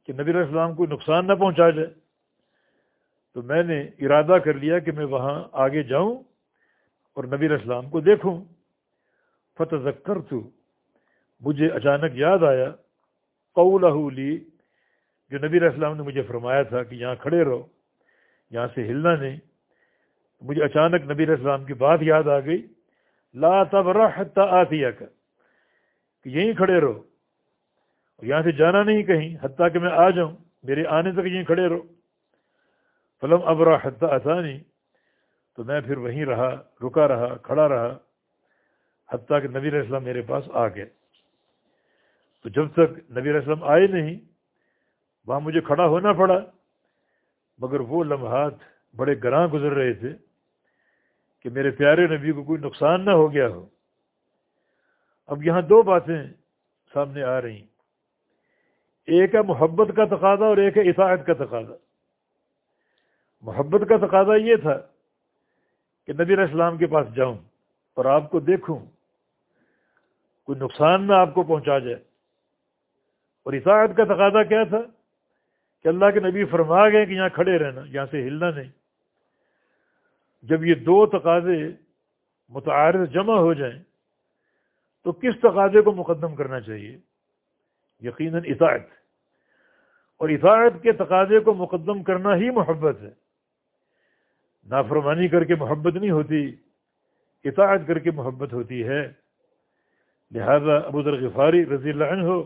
کہ نبی علیہ السلام کو نقصان نہ پہنچا جائے۔ تو میں نے ارادہ کر لیا کہ میں وہاں آگے جاؤں۔ اور نبی علیہ السلام کو دیکھوں۔ فتح ذکر تو مجھے اچانک یاد آیا قول لی، جو نبی علیہ السلام نے مجھے فرمایا تھا کہ یہاں کھڑے رہو، یہاں سے ہلنا نہیں۔ مجھے اچانک نبی علیہ السلام کی بات یاد آ گئی، لا تبرا حتیٰ آتیا کا کہ یہیں کھڑے رہو۔ اور یہاں سے جانا نہیں کہیں، حتیٰ کہ میں آ جاؤں، میرے آنے تک یہیں کھڑے رہو۔ فلم ابرا حتیٰ آسانی تو میں پھر وہیں رہا، رکا رہا، کھڑا رہا، حتیٰ کہ نبی علیہ السلام میرے پاس آ گئے۔ تو جب تک نبی علیہ السلام آئے نہیں، وہاں مجھے کھڑا ہونا پڑا، مگر وہ لمحات بڑے گراں گزر رہے تھے کہ میرے پیارے نبی کو کوئی نقصان نہ ہو گیا ہو۔ اب یہاں دو باتیں سامنے آ رہی ایک ہے محبت کا تقاضا اور ایک ہے اطاعت کا تقاضا۔ محبت کا تقاضا یہ تھا کہ نبی علیہ السلام کے پاس جاؤں اور آپ کو دیکھوں، کوئی نقصان نہ آپ کو پہنچا جائے۔ اور اطاعت کا تقاضا کیا تھا؟ کہ اللہ کے نبی فرما گئے کہ یہاں کھڑے رہنا، یہاں سے ہلنا نہیں۔ جب یہ دو تقاضے متعارض جمع ہو جائیں، تو کس تقاضے کو مقدم کرنا چاہیے؟ یقیناً اطاعت۔ اور اطاعت کے تقاضے کو مقدم کرنا ہی محبت ہے۔ نافرمانی کر کے محبت نہیں ہوتی، اطاعت کر کے محبت ہوتی ہے۔ لہذا ابو ذر غفاری رضی اللہ عنہ ہو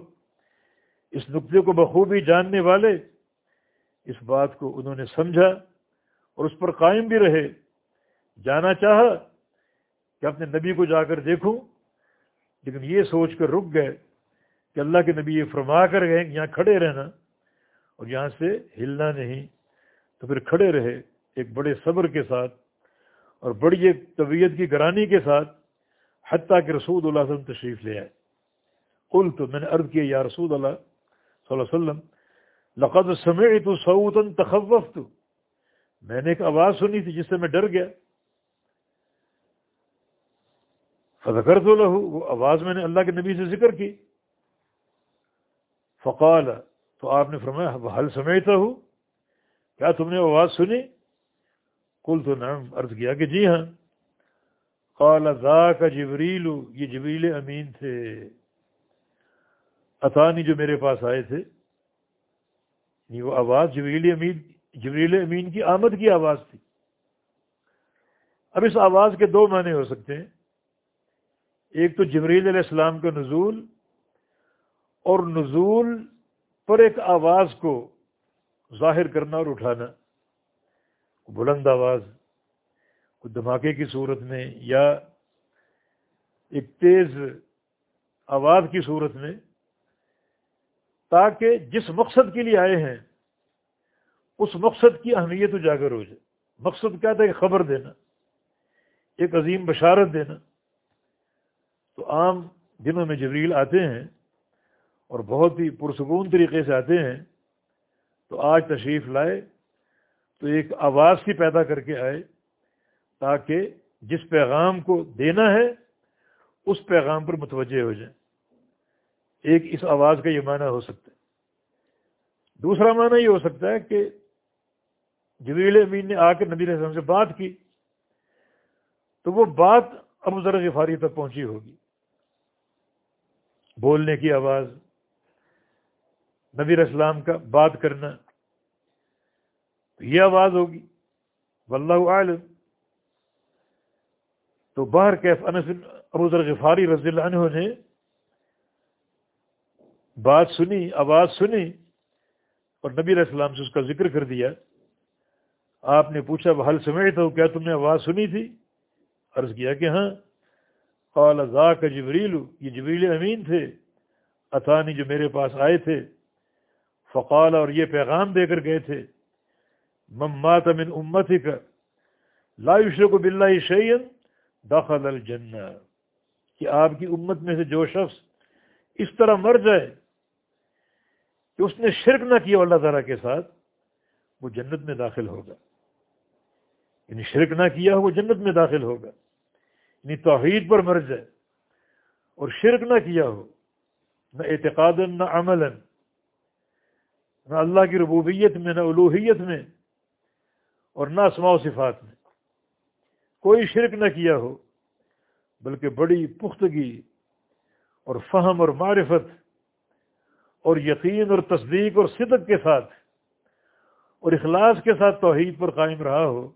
اس نقطے کو بخوبی جاننے والے اس بات کو انہوں نے سمجھا اور اس پر قائم بھی رہے۔ جانا چاہا کہ اپنے نبی کو جا کر دیکھوں، لیکن یہ سوچ کر رک گئے کہ اللہ کے نبی یہ فرما کر گئے یہاں کھڑے رہنا اور یہاں سے ہلنا نہیں، تو پھر کھڑے رہے۔ ایک بڑے صبر کے ساتھ اور بڑی ایک طبیعت کی گرانی کے ساتھ حتیٰ کہ رسول اللہ صلی اللہ علیہ وسلم تشریف لے آئے۔ کل تو میں نے عرض کیا، یا رسول اللہ صلی اللہ علیہ وسلم، لقد سمعت صوتا تخوفت۔ میں نے ایک آواز سنی تھی جس سے میں ڈر گیا۔ فذکرت له، وہ آواز میں نے اللہ کے نبی سے ذکر کی۔ فقال، تو آپ نے فرمایا حل سمعتا ہوں کیا تم نے آواز سنی؟ کل تو نام عرض کیا کہ جی ہاں۔ قال، ذاک جبریل، یہ جبریل امین تھے۔ اتانی جو میرے پاس آئے تھے۔ یعنی وہ آواز جبریل امین جبریل امین کی آمد کی آواز تھی۔ اب اس آواز کے دو معنی ہو سکتے ہیں۔ ایک تو جبریل علیہ السلام کا نزول اور نزول پر ایک آواز کو ظاہر کرنا اور اٹھانا۔ بلند آواز، کوئی دھماکے کی صورت میں یا ایک تیز آواز کی صورت میں، تاکہ جس مقصد کے لیے آئے ہیں، اس مقصد کی اہمیت اجاگر ہو جائے۔ مقصد کیا تھا؟ کہ خبر دینا، ایک عظیم بشارت دینا۔ تو عام دنوں میں جبریل آتے ہیں اور بہت ہی پرسکون طریقے سے آتے ہیں، تو آج تشریف لائے۔ تو ایک آواز کی پیدا کر کے آئے تاکہ جس پیغام کو دینا ہے، اس پیغام پر متوجہ ہو جائیں۔ ایک اس آواز کا یہ معنی ہو سکتا ہے۔ دوسرا معنی یہ ہو سکتا ہے کہ جبیل امین نے آ کے نبی علیہ السلام سے بات کی تو وہ بات ابو ذر غفاری تک پہنچی ہوگی۔ بولنے کی آواز، نبی السلام کا بات کرنا تو یہ آواز ہوگی۔ واللہ عالم تو باہر کیف انس ابو ذر غفاری رضی اللہ عنہ نے بات سنی، آواز سنی اور نبی علیہ السلام سے اس کا ذکر کر دیا۔ آپ نے پوچھا وہ حل سمے تو کیا تم نے آواز سنی تھی؟ عرض کیا کہ ہاں۔ قال، ذاک جبریل، یہ جبریل امین تھے۔ اتانی جو میرے پاس آئے تھے۔ فقال، اور یہ پیغام دے کر گئے تھے۔ ممات من امت کا لا یشرک باللہ شعین دخل الجنہ کہ آپ کی امت میں سے جو شخص اس طرح مر جائے کہ اس نے شرک نہ کیا اللہ تعالیٰ کے ساتھ، وہ جنت میں داخل ہوگا۔ یعنی شرک نہ کیا ہو، وہ جنت میں داخل ہوگا۔ یعنی توحید پر مر جائے اور شرک نہ کیا ہو، نہ اعتقاد نہ عمل نہ اللہ کی ربوبیت میں، نہ الوحیت میں اور نہ اسماع و صفات میں۔ کوئی شرک نہ کیا ہو، بلکہ بڑی پختگی اور فہم اور معرفت اور یقین اور تصدیق اور صدق کے ساتھ اور اخلاص کے ساتھ توحید پر قائم رہا ہو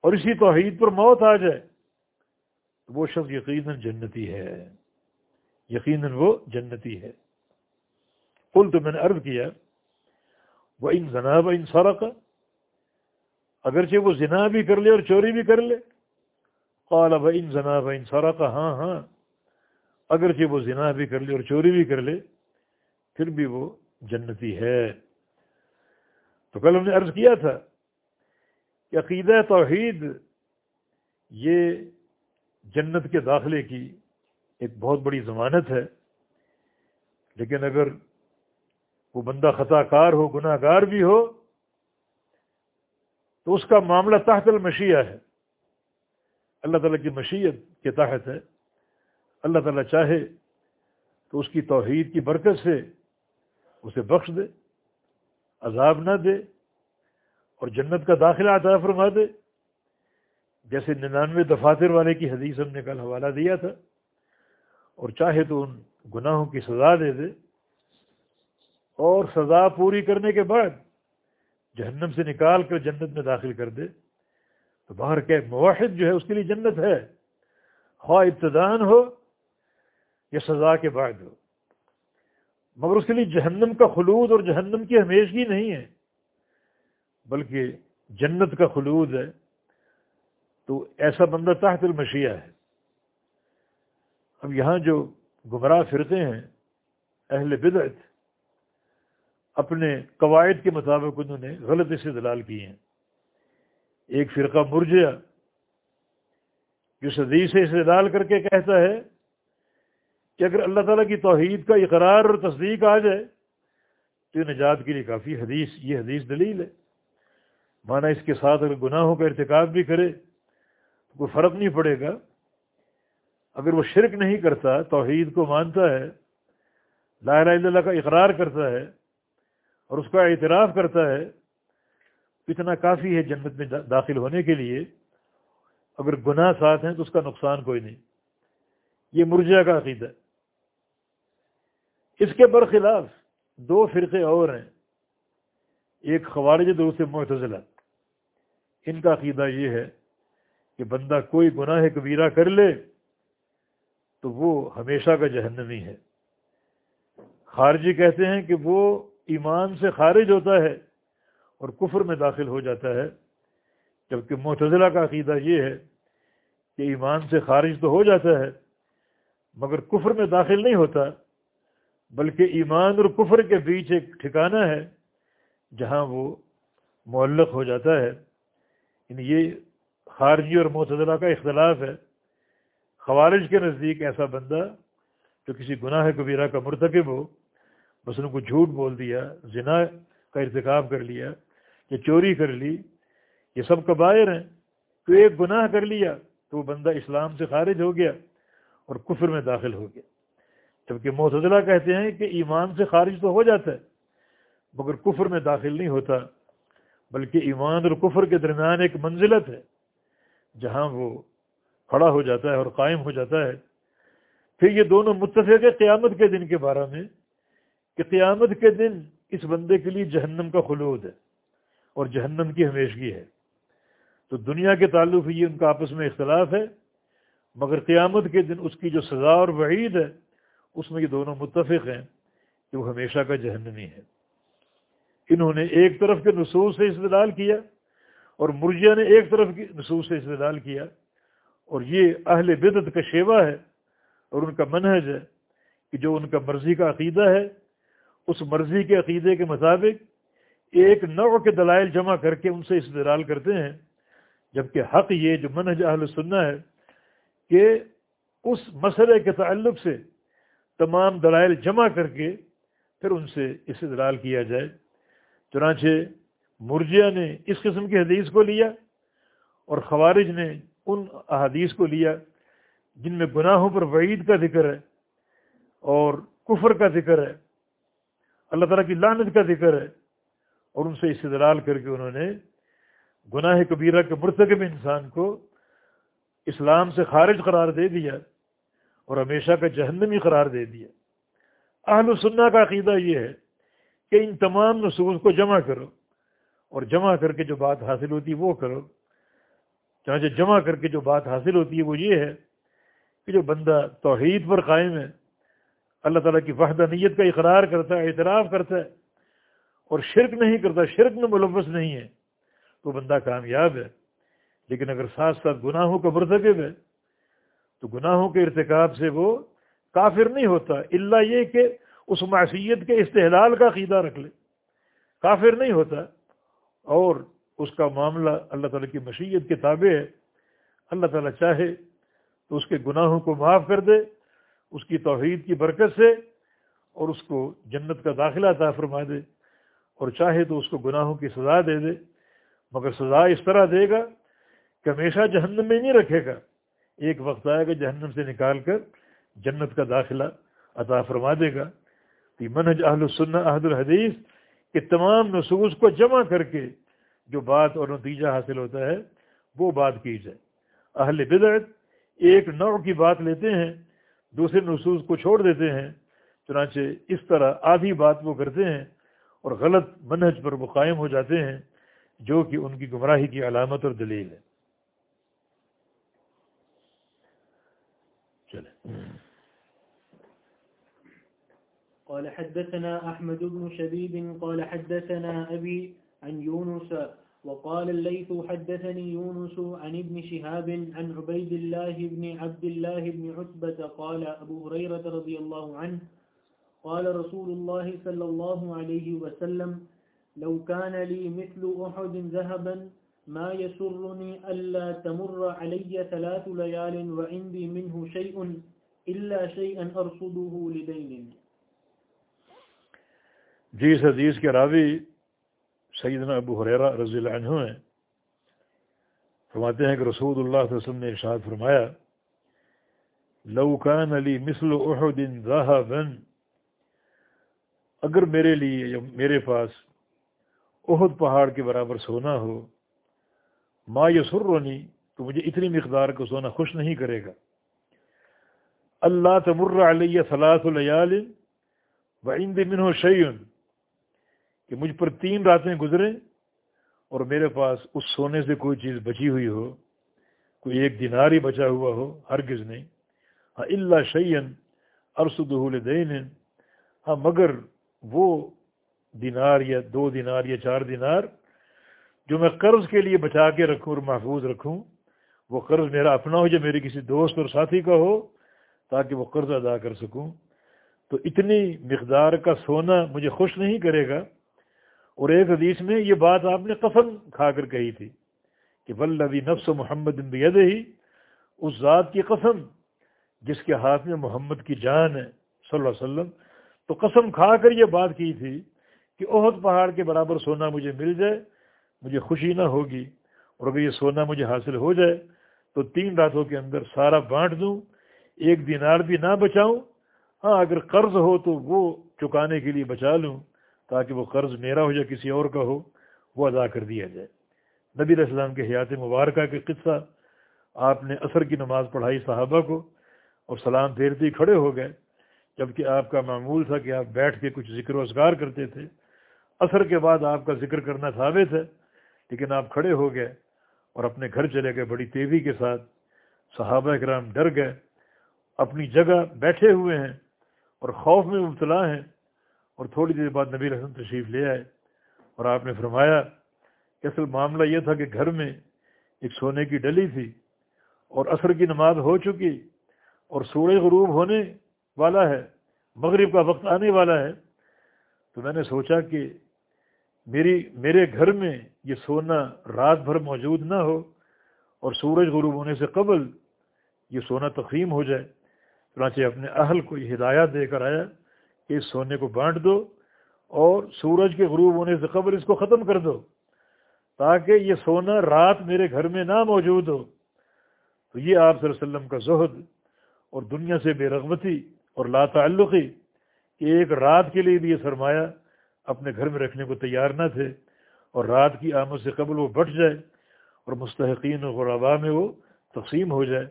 اور اسی توحید پر موت آ جائے، تو وہ شخص یقیناً جنتی ہے۔ یقیناً وہ جنتی ہے۔ کل تو میں نے عرض کیا وہ ان جناب ان سرق اگرچہ وہ زنا بھی کر لے اور چوری بھی کر لے۔ قال و ان جناب ان سرق ہاں ہاں۔ اگرچہ وہ زنا بھی کر لے اور چوری بھی کر لے، پھر بھی وہ جنتی ہے۔ تو کل ہم نے عرض کیا تھا کہ عقیدہ توحید یہ جنت کے داخلے کی ایک بہت بڑی ضمانت ہے۔ لیکن اگر وہ بندہ خطا کار ہو گناہ گار بھی ہو تو اس کا معاملہ تحت المشیہ ہے۔ اللہ تعالیٰ کی مشیت کے تحت ہے۔ اللہ تعالیٰ چاہے تو اس کی توحید کی برکت سے اسے بخش دے، عذاب نہ دے اور جنت کا داخلہ عطا فرما دے۔ جیسے ننانوے دفاتر والے کی حدیث ہم نے کل حوالہ دیا تھا۔ اور چاہے تو ان گناہوں کی سزا دے دے۔ اور سزا پوری کرنے کے بعد جہنم سے نکال کر جنت میں داخل کر دے تو باہر کے مواحد جو ہے اس کے لیے جنت ہے۔ خواہ ابتدان ہو یا سزا کے بعد ہو۔ مگر اس کے لیے جہنم کا خلود اور جہنم کی ہمیشگی نہیں ہے، بلکہ جنت کا خلود ہے۔ تو ایسا بندہ تحت المشیہ ہے۔ اب یہاں جو گمراہ فرقے ہیں، اہل بدعت اپنے قواعد کے مطابق انہوں نے غلط سے دلال کیے ہیں۔ ایک فرقہ مرجیا جو صدی سے استدلال کر کے کہتا ہے کہ اگر اللہ تعالیٰ کی توحید کا اقرار اور تصدیق آ جائے تو یہ نجات کے لیے کافی حدیث، یہ حدیث دلیل ہے۔ مانا اس کے ساتھ اگر گناہوں کا ارتکاب بھی کرے تو کوئی فرق نہیں پڑے گا۔ اگر وہ شرک نہیں کرتا، توحید کو مانتا ہے، لا الہ الا اللہ کا اقرار کرتا ہے اور اس کا اعتراف کرتا ہے اتنا کافی ہے جنت میں داخل ہونے کے لیے، اگر گناہ ساتھ ہیں تو اس کا نقصان کوئی نہیں۔ یہ مرجا کا عقیدہ اس کے برخلاف دو فرقے اور ہیں۔ ایک خوارج دوسرے معتزلہ۔ ان کا عقیدہ یہ ہے کہ بندہ کوئی گناہ کبیرہ کر لے تو وہ ہمیشہ کا جہنمی ہے۔ خارجی کہتے ہیں کہ وہ ایمان سے خارج ہوتا ہے اور کفر میں داخل ہو جاتا ہے، جبکہ معتزلہ کا عقیدہ یہ ہے کہ ایمان سے خارج تو ہو جاتا ہے، مگر کفر میں داخل نہیں ہوتا، بلکہ ایمان اور کفر کے بیچ ایک ٹھکانہ ہے جہاں وہ معلق ہو جاتا ہے۔ یعنی یہ خارجی اور معتدلہ کا اختلاف ہے۔ خوارج کے نزدیک ایسا بندہ جو کسی گناہ کبیرہ کا مرتکب ہو بس ان کو جھوٹ بول دیا، زنا کا ارتکاب کر لیا، یا چوری کر لی، یہ سب قبائر ہیں۔ تو ایک گناہ کر لیا تو وہ بندہ اسلام سے خارج ہو گیا اور کفر میں داخل ہو گیا۔ جبکہ معتدلہ کہتے ہیں کہ ایمان سے خارج تو ہو جاتا ہے، مگر کفر میں داخل نہیں ہوتا، بلکہ ایمان اور کفر کے درمیان ایک منزلت ہے، جہاں وہ کھڑا ہو جاتا ہے اور قائم ہو جاتا ہے۔ پھر یہ دونوں متفق ہے قیامت کے دن کے بارے میں کہ قیامت کے دن اس بندے کے لیے جہنم کا خلود ہے اور جہنم کی ہمیشگی ہے۔ تو دنیا کے تعلق یہ ان کا آپس میں اختلاف ہے، مگر قیامت کے دن اس کی جو سزا اور وعید ہے، اس میں یہ دونوں متفق ہیں کہ وہ ہمیشہ کا جہنمی ہے۔ انہوں نے ایک طرف کے نصوص سے استدلال کیا اور مرجیا نے ایک طرف کی نصوص سے استدلال کیا اور یہ اہل بدت کا شیوا ہے اور ان کا منحج ہے کہ جو ان کا مرضی کا عقیدہ ہے اس مرضی کے عقیدے کے مطابق ایک نوع کے دلائل جمع کر کے ان سے استدلال کرتے ہیں، جبکہ حق یہ جو منہج اہل سننا ہے کہ اس مسئلے کے تعلق سے تمام دلائل جمع کر کے پھر ان سے استدلال کیا جائے۔ چنانچہ مرجیا نے اس قسم کی حدیث کو لیا اور خوارج نے ان احادیث کو لیا جن میں گناہوں پر وعید کا ذکر ہے اور کفر کا ذکر ہے۔ اللہ تعالیٰ کی لانت کا ذکر ہے اور ان سے استدلال کر کے انہوں نے گناہ کبیرہ کے مرتکب انسان کو اسلام سے خارج قرار دے دیا اور ہمیشہ کا جہنمی قرار دے دیا۔ اہل سننا کا عقیدہ یہ ہے کہ ان تمام نصوص کو جمع کرو اور جمع کر کے جو بات حاصل ہوتی ہے وہ کرو۔ چانچہ جمع کر کے جو بات حاصل ہوتی ہے وہ یہ ہے کہ جو بندہ توحید پر قائم ہے اللہ تعالیٰ کی وحدہ نیت کا اقرار کرتا ہے، اعتراف کرتا ہے۔ اور شرک نہیں کرتا، شرک میں ملوث نہیں ہے۔ تو بندہ کامیاب ہے۔ لیکن اگر ساتھ ساتھ گناہوں کا مرتکب ہے، تو گناہوں کے ارتکاب سے وہ کافر نہیں ہوتا۔ اللہ یہ کہ اس معصیت کے استحلال کا عقیدہ رکھ لے۔ کافر نہیں ہوتا۔ اور اس کا معاملہ اللہ تعالیٰ کی مشیت کے تابع ہے۔ اللہ تعالیٰ چاہے تو اس کے گناہوں کو معاف کر دے۔ اس کی توحید کی برکت سے اور اس کو جنت کا داخلہ عطا فرما دے اور چاہے تو اس کو گناہوں کی سزا دے دے، مگر سزا اس طرح دے گا کہ ہمیشہ جہنم میں نہیں رکھے گا۔ ایک وقت آئے گا جہنم سے نکال کر جنت کا داخلہ عطا فرما دے گا۔ کہ منہج اہل السنہ احد الحدیث کہ تمام نصوص کو جمع کر کے جو بات اور نتیجہ حاصل ہوتا ہے، وہ بات کی جائے۔ اہل بدعت ایک نوع کی بات لیتے ہیں دوسرے نصوص کو چھوڑ دیتے ہیں، چنانچہ اس طرح آدھی بات وہ کرتے ہیں اور غلط منہج پر وہ قائم ہو جاتے ہیں، جو کہ ان کی گمراہی کی علامت اور دلیل ہے۔ چلے قال حدثنا أحمد بن شبيب، قال حدثنا أبي عن يونس وقال الليث حدثني يونس عن ابن شهاب عن عبيد الله بن عبد الله بن عتبة قال أبو هريرة رضي الله عنه قال رسول الله صلى الله عليه وسلم لو كان لي مثل أحد ذهبا ما يسرني ألا تمر علي ثلاث ليال وعندي منه شيء إلا شيئا أرصده لدين جی اس حدیث کے راوی سیدنا ابو حریرہ رضی اللہ عنہ ہیں۔ فرماتے ہیں کہ رسول اللہ صلی اللہ علیہ وسلم نے ارشاد فرمایا، لو کان علی مثل احد ذهبا اگر میرے لیے یا میرے پاس عہد پہاڑ کے برابر سونا ہو، ما یسرنی، تو مجھے اتنی مقدار کو سونا خوش نہیں کرے گا۔ اللہ تمر علیہ صلاح الیال و عند منہ شعین کہ مجھ پر تین راتیں گزریں اور میرے پاس اس سونے سے کوئی چیز بچی ہوئی ہو، کوئی ایک دینار ہی بچا ہوا ہو، ہرگز نہیں۔ ہاں اللہ شعین ارسد دین ہاں مگر وہ دینار یا دو دینار یا چار دینار جو میں قرض کے لیے بچا کے رکھوں اور محفوظ رکھوں، وہ قرض میرا اپنا ہو یا میرے کسی دوست اور ساتھی کا ہو، تاکہ وہ قرض ادا کر سکوں۔ تو اتنی مقدار کا سونا مجھے خوش نہیں کرے گا اور ایک حدیث میں یہ بات آپ نے قسم کھا کر کہی تھی کہ ولبی نفس و محمد بید ہی اس ذات کی قسم جس کے ہاتھ میں محمد کی جان ہے، صلی اللہ علیہ وسلم۔ تو قسم کھا کر یہ بات کی تھی کہ عہد پہاڑ کے برابر سونا مجھے مل جائے، مجھے خوشی نہ ہوگی، اور اگر یہ سونا مجھے حاصل ہو جائے تو تین راتوں کے اندر سارا بانٹ دوں، ایک دینار بھی نہ بچاؤں۔ ہاں اگر قرض ہو تو وہ چکانے کے لیے بچا لوں۔ تاکہ وہ قرض میرا ہو یا کسی اور کا ہو، وہ ادا کر دیا جائے۔ نبی علیہ السلام کے حیات مبارکہ کے قصہ، آپ نے عصر کی نماز پڑھائی صحابہ کو اور سلام پھیرتے ہی کھڑے ہو گئے۔ جبکہ آپ کا معمول تھا کہ آپ بیٹھ کے کچھ ذکر و اذکار کرتے تھے۔ عصر کے بعد آپ کا ذکر کرنا ثابت ہے، لیکن آپ کھڑے ہو گئے اور اپنے گھر چلے گئے بڑی تیزی کے ساتھ۔ صحابہ کرام ڈر گئے، اپنی جگہ بیٹھے ہوئے ہیں اور خوف میں مبتلا ہیں۔ اور تھوڑی دیر بعد نبی رسم تشریف لے آئے اور آپ نے فرمایا کہ اصل معاملہ یہ تھا کہ گھر میں ایک سونے کی ڈلی تھی اور عصر کی نماز ہو چکی اور سورج غروب ہونے والا ہے، مغرب کا وقت آنے والا ہے۔ تو میں نے سوچا کہ میری، میرے گھر میں یہ سونا رات بھر موجود نہ ہو اور سورج غروب ہونے سے قبل یہ سونا تقسیم ہو جائے۔ چنانچہ اپنے اہل کو یہ ہدایات دے کر آیا کہ اس سونے کو بانٹ دو اور سورج کے غروب ہونے سے قبل اس کو ختم کر دو تاکہ یہ سونا رات میرے گھر میں نہ موجود ہو۔ تو یہ آپ صلی اللہ علیہ وسلم کا زہد اور دنیا سے بے رغبتی اور لا تعلقی کہ ایک رات کے لیے بھی یہ سرمایہ اپنے گھر میں رکھنے کو تیار نہ تھے اور رات کی آمد سے قبل وہ بٹ جائے اور مستحقین و غربا میں وہ تقسیم ہو جائے۔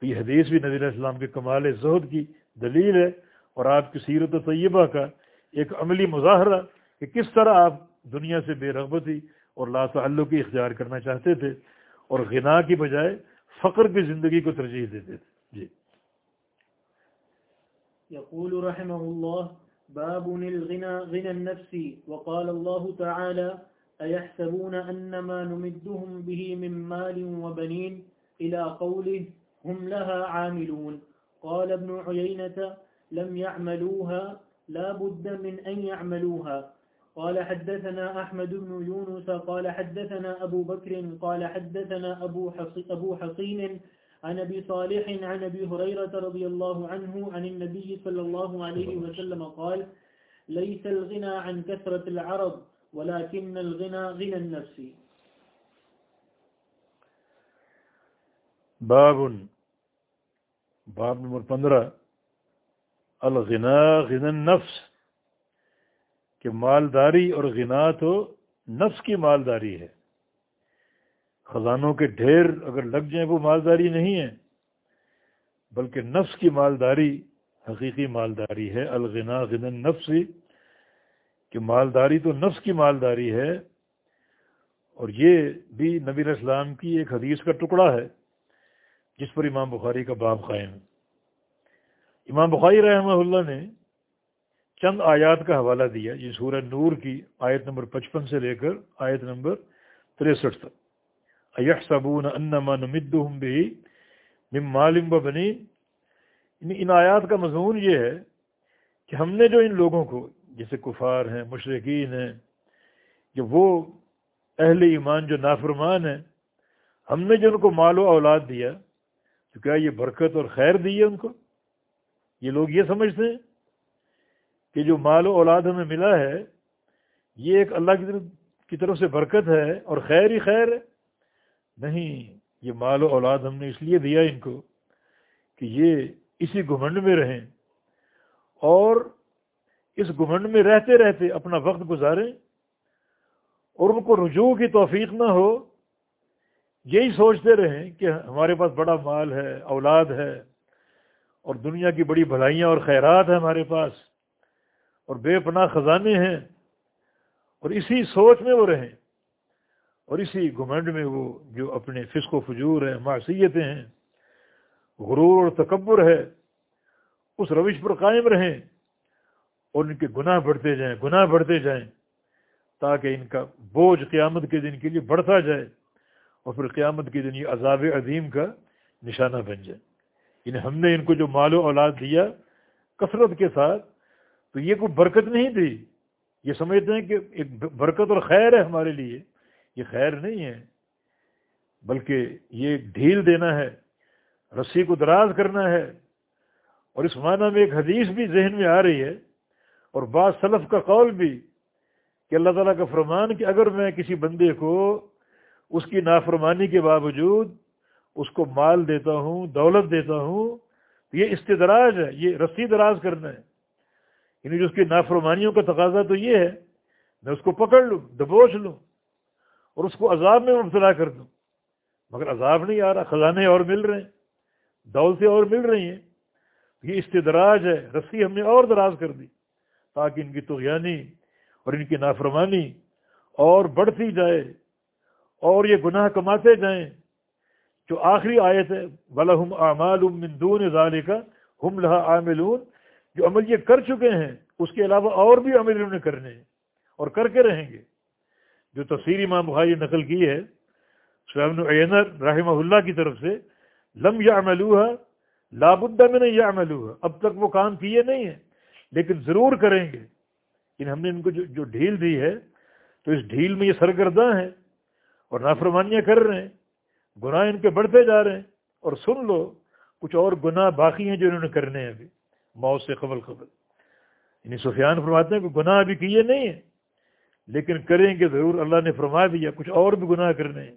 تو یہ حدیث بھی نظیر السلام کے کمال زہد کی دلیل ہے۔ اور آپ کی سیرت طیبہ کا ایک عملی مظاہرہ کہ کس طرح آپ دنیا سے بے رغبتی اور لا تعلقی اختیار کرنا چاہتے تھے اور غنا کی بجائے فقر کی زندگی کو ترجیح دیتے تھے۔ جی۔ يقول رحمه الله باب الغنى غنى النفس، وقال الله تعالى أيحسبون أنما نمدهم به من مال وبنين إلى قوله هم لها عاملون۔ قال ابن عيينة لم يعملوها، لا بد من أن يعملوها. قال حدثنا أحمد بن يونس، قال حدثنا أبو بكر، قال حدثنا أبو حصي أبو حصين عن أبي صالح عن أبي هريرة رضي الله عنه عن النبي صلى الله عليه وسلم قال ليس الغنى عن كثرة العرض، ولكن الغنى غنى النفس. باب باب نمبر پندرہ. الغنا غن النفس، کہ مالداری اور غنا تو نفس کی مالداری ہے۔ خزانوں کے ڈھیر اگر لگ جائیں وہ مالداری نہیں ہے بلکہ نفس کی مالداری، حقیقی مالداری ہے۔ الغنا غن نفسی کہ مالداری تو نفس کی مالداری ہے۔ اور یہ بھی نبی اسلام کی ایک حدیث کا ٹکڑا ہے، جس پر امام بخاری کا باب قائم۔ امام بخاری رحمہ اللہ نے چند آیات کا حوالہ دیا، یہ سورہ نور کی آیت نمبر پچپن سے لے کر آیت نمبر تریسٹھ تک۔ صبون انما نمدہم بھی مم مالم و بنی۔ یعنی ان آیات کا مضمون یہ ہے کہ ہم نے جو ان لوگوں کو، جیسے کفار ہیں مشرقین ہیں کہ وہ اہل ایمان جو نافرمان ہیں، ہم نے جو ان کو مال و اولاد دیا، تو کیا یہ برکت اور خیر دی ہے ان کو؟ یہ لوگ یہ سمجھتے ہیں کہ جو مال و اولاد ہمیں ملا ہے، یہ ایک اللہ کی طرف کی طرف سے برکت ہے اور خیر ہی خیر ہے۔ نہیں، یہ مال و اولاد ہم نے اس لیے دیا ان کو کہ یہ اسی گھمنڈ میں رہیں اور اس گھمنڈ میں رہتے رہتے اپنا وقت گزاریں اور ان کو رجوع کی توفیق نہ ہو۔ یہی سوچتے رہیں کہ ہمارے پاس بڑا مال ہے، اولاد ہے۔ اور دنیا کی بڑی بھلائیاں اور خیرات ہیں ہمارے پاس اور بے پناہ خزانے ہیں اور اسی سوچ میں وہ رہیں اور اسی گھمنڈ میں وہ جو اپنے فسق و فجور ہیں، معصیتیں ہیں، غرور اور تکبر ہے، اس روش پر قائم رہیں اور ان کے گناہ بڑھتے جائیں، گناہ بڑھتے جائیں تاکہ ان کا بوجھ قیامت کے دن کے لیے بڑھتا جائے اور پھر قیامت کے دن یہ عذاب عظیم کا نشانہ بن جائے۔ یعنی ہم نے ان کو جو مال و اولاد دیا کثرت کے ساتھ، تو یہ کوئی برکت نہیں دی۔ یہ سمجھتے ہیں کہ ایک برکت اور خیر ہے ہمارے لیے۔ یہ خیر نہیں ہے، بلکہ یہ ایک ڈھیل دینا ہے، رسی کو دراز کرنا ہے۔ اور اس معنی میں ایک حدیث بھی ذہن میں آ رہی ہے، اور بعض سلف کا قول بھی کہ اللہ تعالیٰ کا فرمان کہ اگر میں کسی بندے کو اس کی نافرمانی کے باوجود اس کو مال دیتا ہوں، دولت دیتا ہوں، تو یہ استدراج ہے، یہ رسی دراز کرنا ہے۔ یعنی جو اس کی نافرمانیوں کا تقاضا تو یہ ہے، میں اس کو پکڑ لوں، دبوچ لوں اور اس کو عذاب میں مبتلا کر دوں۔ مگر عذاب نہیں آ رہا، خزانے اور مل رہے ہیں، دولتیں اور مل رہی ہیں۔ یہ استدراج ہے، رسی ہم نے اور دراز کر دی، تاکہ ان کی تغیانی اور ان کی نافرمانی اور بڑھتی جائے اور یہ گناہ کماتے جائیں۔ جو آخری آیت ہے بلحم اعمال مندون ظال کا ہم لہا عاملون۔ جو عمل یہ کر چکے ہیں، اس کے علاوہ اور بھی عمل انہوں نے کرنے ہیں اور کر کے رہیں گے۔ جو تفصیلی امام بخاری نقل کی ہے سہمن رحمہ اللہ کی طرف سے، لم یا عملوہ لابدہ میں نہیں یا عملوہ اب تک وہ کام کیے نہیں ہیں، لیکن ضرور کریں گے۔ لیکن ہم نے ان کو جو جو ڈھیل دی ہے، تو اس ڈھیل میں یہ سرگرداں ہیں اور نافرمانیاں کر رہے ہیں۔ گناہ ان کے بڑھتے جا رہے ہیں۔ اور سن لو، کچھ اور گناہ باقی ہیں جو انہوں نے کرنے ہیں ابھی۔ موت سے قبل قبل۔ یعنی سفیان فرماتے ہیں کہ گناہ ابھی کیے نہیں ہیں، لیکن کریں گے ضرور، اللہ نے فرما دیا، کچھ اور بھی گناہ کرنے ہیں۔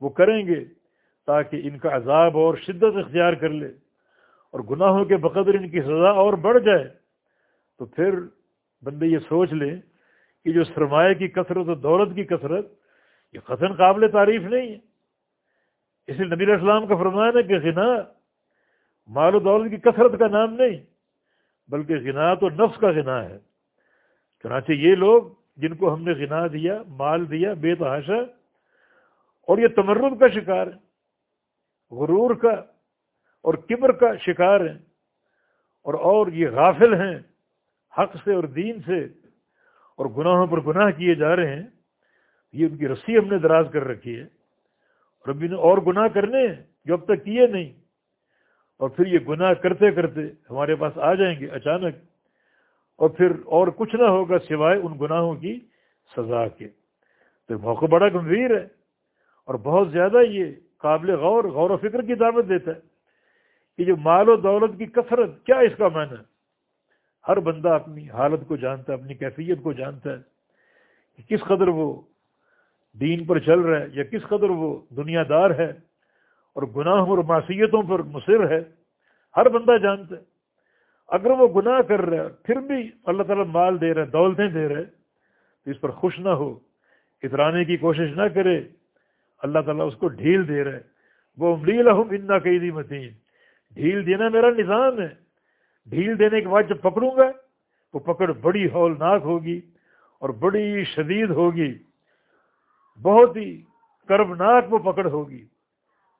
وہ کریں گے تاکہ ان کا عذاب اور شدت اختیار کر لے۔ اور گناہوں کے بقدر ان کی سزا اور بڑھ جائے۔ تو پھر بندے یہ سوچ لیں کہ جو سرمایہ کی کثرت و دولت کی کثرت، یہ قطن قابل تعریف نہیں ہے۔ اس لیے نبی اسلام کا فرمان ہے کہ غنا مال و دولت کی کثرت کا نام نہیں، بلکہ غنا تو نفس کا غنا ہے۔ چنانچہ یہ لوگ جن کو ہم نے غنا دیا، مال دیا، بے تحاشا، اور یہ تمرد کا شکار ہے غرور کا اور کبر کا شکار ہیں، اور اور یہ غافل ہیں حق سے اور دین سے، اور گناہوں پر گناہ کیے جا رہے ہیں۔ یہ ان کی رسی ہم نے دراز کر رکھی ہے۔ اور ابھی نے اور گناہ کرنے ہیں جو اب تک کیے نہیں۔ اور پھر یہ گناہ کرتے کرتے ہمارے پاس آ جائیں گے اچانک۔ اور پھر اور کچھ نہ ہوگا سوائے ان گناہوں کی سزا کے۔ تو موقع بڑا گمبھیر ہے۔ اور بہت زیادہ یہ قابل غور غور و فکر کی دعوت دیتا ہے کہ جو مال و دولت کی کثرت، کیا اس کا معنی؟ ہر بندہ اپنی حالت کو جانتا ہے، اپنی کیفیت کو جانتا ہے کہ کس قدر وہ دین پر چل رہا ہے یا کس قدر وہ دنیا دار ہے اور گناہوں اور معصیتوں پر مصر ہے، ہر بندہ جانتا ہے۔ اگر وہ گناہ کر رہا ہے، پھر بھی اللہ تعالیٰ مال دے رہے دولتیں دے رہے تو اس پر خوش نہ ہو، اترانے کی کوشش نہ کرے، اللہ تعالیٰ اس کو ڈھیل دے رہے وہ املی الحم انا قیدی متین۔ ڈھیل دینا میرا نظام ہے۔ ڈھیل دینے کے بعد جب پکڑوں گا، وہ پکڑ بڑی ہولناک ہوگی اور بڑی شدید ہوگی۔ بہت ہی کربناک وہ پکڑ ہوگی۔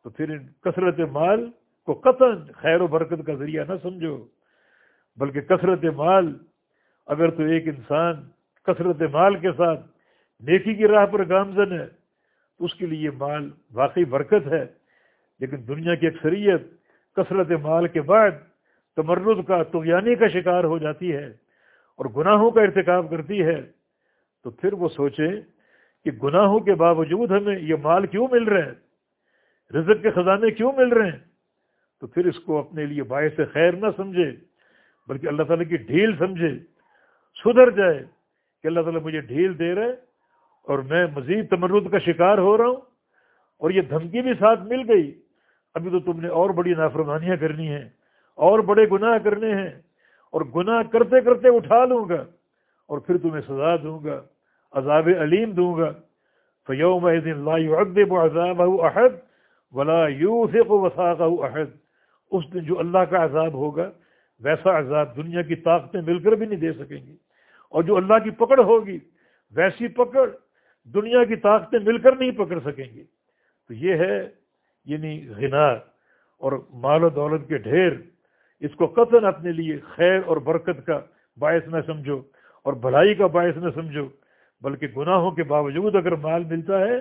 تو پھر ان کثرت مال کو قطن خیر و برکت کا ذریعہ نہ سمجھو، بلکہ کثرت مال، اگر تو ایک انسان کثرت مال کے ساتھ نیکی کی راہ پر گامزن ہے، تو اس کے لیے مال واقعی برکت ہے۔ لیکن دنیا کی اکثریت کثرت مال کے بعد تمرد کا تغیانی کا شکار ہو جاتی ہے اور گناہوں کا ارتکاب کرتی ہے۔ تو پھر وہ سوچے کہ گناہوں کے باوجود ہمیں یہ مال کیوں مل رہے ہیں؟ رزق کے خزانے کیوں مل رہے ہیں؟ تو پھر اس کو اپنے لیے باعث خیر نہ سمجھے، بلکہ اللہ تعالیٰ کی ڈھیل سمجھے، سدھر جائے کہ اللہ تعالیٰ مجھے ڈھیل دے رہے اور میں مزید تمرد کا شکار ہو رہا ہوں اور یہ دھمکی بھی ساتھ مل گئی۔ ابھی تو تم نے اور بڑی نافرمانیاں کرنی ہیں، اور بڑے گناہ کرنے ہیں اور گناہ کرتے کرتے اٹھا لوں گا اور پھر تمہیں سزا دوں گا۔ عذاب علیم دوں گا۔ فیوم ادب عذاب احد ولا یوثق وساقہ احد۔ اس دن جو اللہ کا عذاب ہوگا، ویسا عذاب دنیا کی طاقتیں مل کر بھی نہیں دے سکیں گی اور جو اللہ کی پکڑ ہوگی، ویسی پکڑ دنیا کی طاقتیں مل کر نہیں پکڑ سکیں گی تو یہ ہے یعنی غنا اور مال و دولت کے ڈھیر۔ اس کو قطن اپنے لیے خیر اور برکت کا باعث نہ سمجھو اور بھلائی کا باعث نہ سمجھو۔ بلکہ گناہوں کے باوجود اگر مال ملتا ہے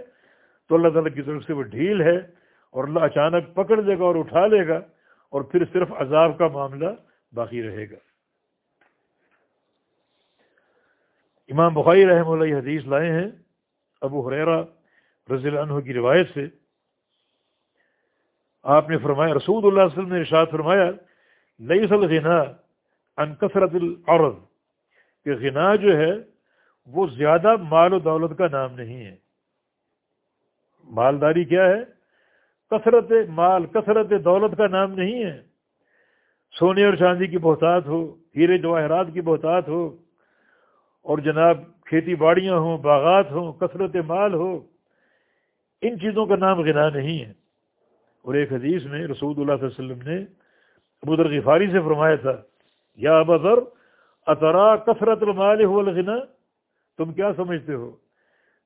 تو اللہ تعالیٰ کی طرف سے وہ ڈھیل ہے اور اللہ اچانک پکڑ لے گا اور اٹھا لے گا اور پھر صرف عذاب کا معاملہ باقی رہے گا۔ امام بخاری رحم اللہ حدیث لائے ہیں، ابو حریرا رضی اللہ عنہ کی روایت سے۔ آپ نے فرمایا، رسول اللہ علیہ وسلم نے ارشاد فرمایا لئی سل غنا ان کثرت العرض، کہ غنا جو ہے وہ زیادہ مال و دولت کا نام نہیں ہے۔ مالداری کیا ہے؟ کثرت مال، کثرت دولت کا نام نہیں ہے۔ سونے اور چاندی کی بہتات ہو، ہیرے جواہرات کی بہتات ہو، اور جناب کھیتی باڑیاں ہوں، باغات ہوں، کثرت مال ہو، ان چیزوں کا نام غنا نہیں ہے۔ اور ایک حدیث میں رسول اللہ صلی اللہ علیہ وسلم نے ابودر غفاری سے فرمایا تھا، یا ابذر اطرا کثرت المال ہو الغنا؟ تم کیا سمجھتے ہو؟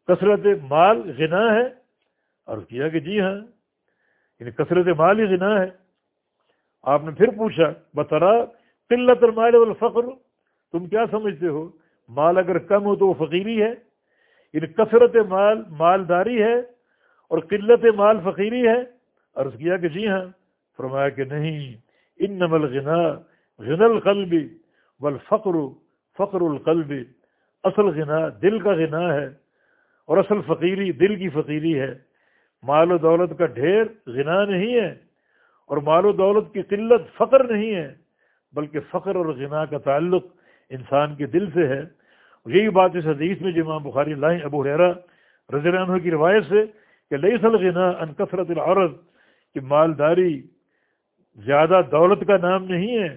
کثرت مال غنا ہے اور کیا کہ جی ہاں یعنی کثرت مال ہی غنا ہے۔ آپ نے پھر پوچھا بطرا قلت المال والفقر، تم کیا سمجھتے ہو؟ مال اگر کم ہو تو وہ فقیری ہے۔ یعنی کثرت مال مالداری ہے اور قلت مال فقیری ہے۔ عرض کیا کہ جی ہاں فرمایا کہ نہیں ان نمل غنا غن القلب والفقر، فقر القلب۔ اصل غنا، دل کا غنا ہے اور اصل فقیری، دل کی فقیری ہے۔ مال و دولت کا ڈھیر غنا نہیں ہے اور مال و دولت کی قلت فقر نہیں ہے، بلکہ فقر اور غنا کا تعلق انسان کے دل سے ہے۔ یہی بات اس حدیث میں جمع بخاری اللہ ابو حیرا رضی اللہ عنہ کی روایت سے کہ لئی سل غنا ان کثرت العرض، کہ مالداری زیادہ دولت کا نام نہیں ہے،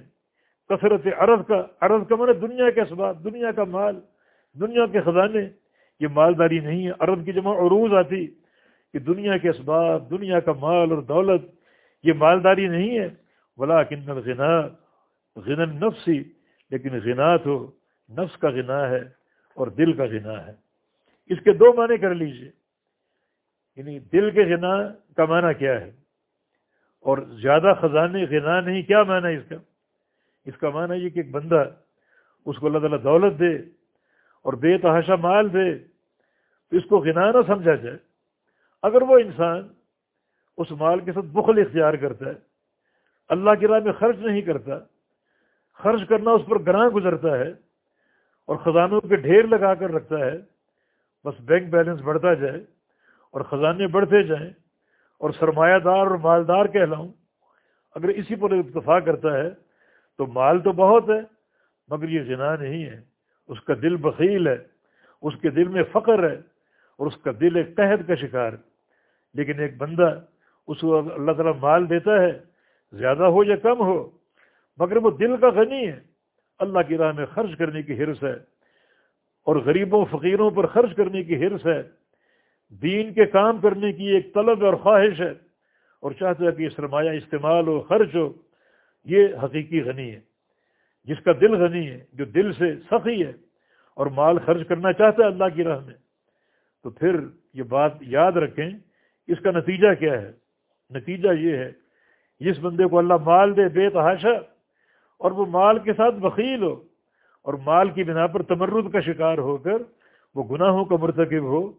کثرت عرض کا عرض کا مانا دنیا کے اسباب، دنیا کا مال۔ دنیا کے خزانے، یہ مالداری نہیں ہے۔ عرب کی جمع عروض آتی، کہ دنیا کے اسباب، دنیا کا مال اور دولت، یہ مالداری نہیں ہے۔ بلا کن غنا غن نفسی لیکن غنا تو نفس کا غنا ہے اور دل کا غنا ہے۔ اس کے دو معنی کر لیجیے۔ یعنی دل کے غنا کا معنی کیا ہے؟ اور زیادہ خزانے، غنا نہیں، کیا معنی اس کا؟ اس کا معنی یہ کہ ایک بندہ اس کو اللہ تعالیٰ دولت دے اور بے تحاشا مال دے تو اس کو غنا نہ سمجھا جائے۔ اگر وہ انسان اس مال کے ساتھ بخل اختیار کرتا ہے، اللہ کی راہ میں خرچ نہیں کرتا، خرچ کرنا اس پر گراں گزرتا ہے اور خزانوں کے ڈھیر لگا کر رکھتا ہے، بس بینک بیلنس بڑھتا جائے اور خزانے بڑھتے جائیں۔ اور سرمایہ دار اور مالدار کہلاؤں، اگر اسی پر اتفاق کرتا ہے تو مال تو بہت ہے، مگر یہ جنا نہیں ہے۔ اس کا دل بخیل ہے، اس کے دل میں فخر ہے اور اس کا دل ایک قحط کا شکار لیکن ایک بندہ اس کو اللہ تعالیٰ مال دیتا ہے، زیادہ ہو یا کم ہو، مگر وہ دل کا غنی ہے۔ اللہ کی راہ میں خرچ کرنے کی حرص ہے اور غریبوں، فقیروں پر خرچ کرنے کی حرص ہے۔ دین کے کام کرنے کی ایک طلب اور خواہش ہے اور چاہتا ہے کہ یہ سرمایہ استعمال ہو، خرچ ہو، یہ حقیقی غنی ہے۔ جس کا دل غنی ہے، جو دل سے سخی ہے اور مال خرچ کرنا چاہتا ہے اللہ کی راہ میں۔ تو پھر یہ بات یاد رکھیں، اس کا نتیجہ کیا ہے؟ نتیجہ یہ ہے، جس بندے کو اللہ مال دے، بے تحاشا، اور وہ مال کے ساتھ بخیل ہو، اور مال کی بنا پر تمرد کا شکار ہو کر وہ گناہوں کا مرتکب ہو،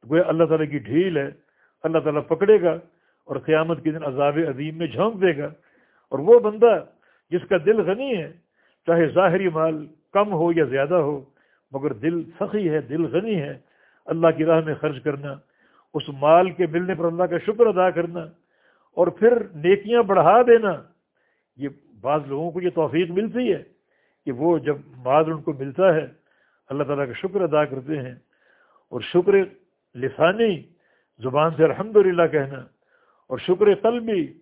تو وہ اللہ تعالیٰ کی ڈھیل ہے۔ اللہ تعالیٰ پکڑے گا اور قیامت کے دن عذاب عظیم میں جھونک دے گا۔ اور وہ بندہ جس کا دل غنی ہے چاہے ظاہری مال کم ہو یا زیادہ ہو، مگر دل سخی ہے، دل غنی ہے۔ اللہ کی راہ میں خرچ کرنا، اس مال کے ملنے پر اللہ کا شکر ادا کرنا، اور پھر نیکیاں بڑھا دینا۔ یہ بعض لوگوں کو یہ توفیق ملتی ہے کہ وہ جب مال ان کو ملتا ہے، اللہ تعالیٰ کا شکر ادا کرتے ہیں۔ اور شکر لسانی، زبان سے الحمد کہنا، اور شکر قلبی،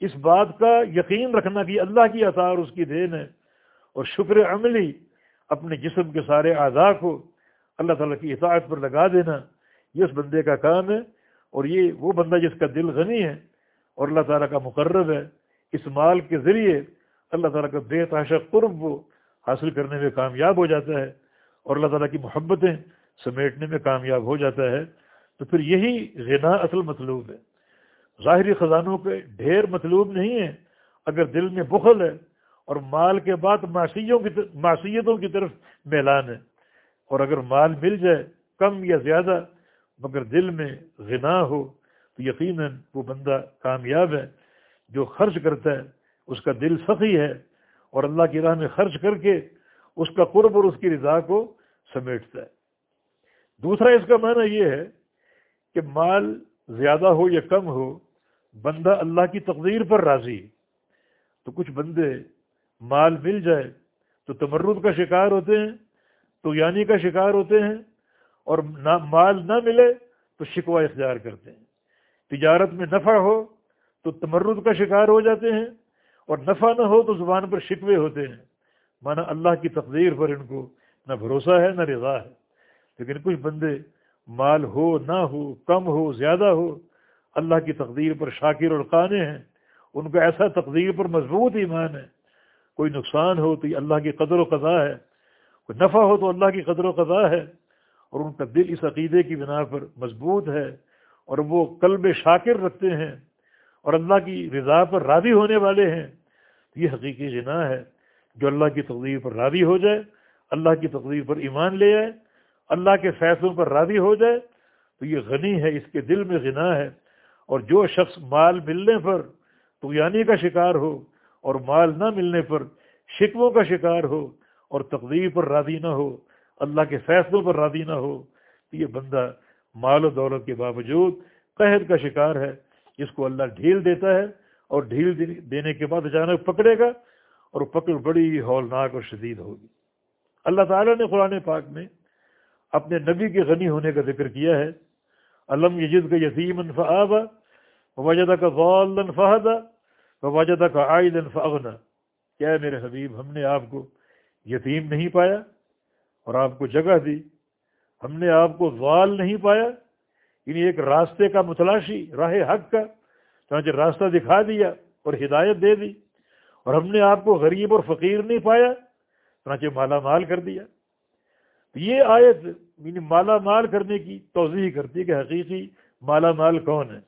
اس بات کا یقین رکھنا کہ اللہ کی اثار اس کی دین ہے۔ اور شکر عملی اپنے جسم کے سارے اعضاء کو اللہ تعالیٰ کی اطاعت پر لگا دینا، یہ اس بندے کا کام ہے اور یہ وہ بندہ جس کا دل غنی ہے اور اللہ تعالیٰ کا مقرب ہے، اس مال کے ذریعے اللہ تعالیٰ کا بے تحاشا قرب وہ حاصل کرنے میں کامیاب ہو جاتا ہے اور اللہ تعالیٰ کی محبتیں سمیٹنے میں کامیاب ہو جاتا ہے۔ تو پھر یہی غنا اصل مطلوب ہے۔ ظاہری خزانوں کے ڈھیر مطلوب نہیں ہے۔ اگر دل میں بخل ہے اور مال کے بعد معصیوں کی معصیتوں کی طرف میلان ہے۔ اور اگر مال مل جائے کم یا زیادہ، مگر دل میں غنا ہو، تو یقیناً وہ بندہ کامیاب ہے جو خرچ کرتا ہے، اس کا دل سخی ہے اور اللہ کی راہ میں خرچ کر کے اس کا قرب اور اس کی رضا کو سمیٹتا ہے۔ دوسرا اس کا معنی یہ ہے کہ مال زیادہ ہو یا کم ہو، بندہ اللہ کی تقدیر پر راضی تو کچھ بندے مال مل جائے تو تمرد کا شکار ہوتے ہیں، تو یعنی کا شکار ہوتے ہیں، اور نہ مال نہ ملے تو شکوہ اختیار کرتے ہیں۔ تجارت میں نفع ہو تو تمرد کا شکار ہو جاتے ہیں، اور نفع نہ ہو تو زبان پر شکوے ہوتے ہیں۔ مانا اللہ کی تقدیر پر ان کو نہ بھروسہ ہے، نہ رضا ہے۔ لیکن کچھ بندے مال ہو نہ ہو، کم ہو، زیادہ ہو، اللہ کی تقدیر پر شاکر اور قانے ہیں۔ ان کو ایسا تقدیر پر مضبوط ایمان ہے کوئی نقصان ہو تو یہ اللہ کی قدر و قضا ہے۔ کوئی نفع ہو تو اللہ کی قدر و قضا ہے۔ اور ان کا دل اس عقیدے کی بنا پر مضبوط ہے۔ اور وہ قلب شاکر رکھتے ہیں۔ اور اللہ کی رضا پر راضی ہونے والے ہیں۔ یہ حقیقی غنا ہے۔ جو اللہ کی تقدیر پر راضی ہو جائے، اللہ کی تقدیر پر ایمان لے آئے، اللہ کے فیصلوں پر راضی ہو جائے، تو یہ غنی ہے۔ اس کے دل میں غنا ہے۔ اور جو شخص مال ملنے پر تو یعنی کا شکار ہو اور مال نہ ملنے پر شکووں کا شکار ہو اور تقدیر پر راضی نہ ہو، اللہ کے فیصلوں پر راضی نہ ہو، تو یہ بندہ مال و دولت کے باوجود قہد کا شکار ہے۔ جس کو اللہ ڈھیل دیتا ہے اور ڈھیل دینے کے بعد اچانک پکڑے گا اور پکڑ بڑی ہولناک اور شدید ہوگی۔ اللہ تعالیٰ نے قرآن پاک میں اپنے نبی کے غنی ہونے کا ذکر کیا ہے۔ علم یجد کا یسیم انفآبا وجدہ کا غالن فہدہ وجدہ کا عائدن فغنا کیا میرے حبیب، ہم نے آپ کو یتیم نہیں پایا اور آپ کو جگہ دی۔ ہم نے آپ کو غال نہیں پایا۔ یعنی ایک راستے کا متلاشی، راہ حق کا چانچہ راستہ دکھا دیا اور ہدایت دے دی۔ اور ہم نے آپ کو غریب اور فقیر نہیں پایا چانچہ مالا مال کر دیا۔ یہ آیت یعنی مالا مال کرنے کی توضیح کرتی ہے کہ حقیقی مالا مال کون ہے۔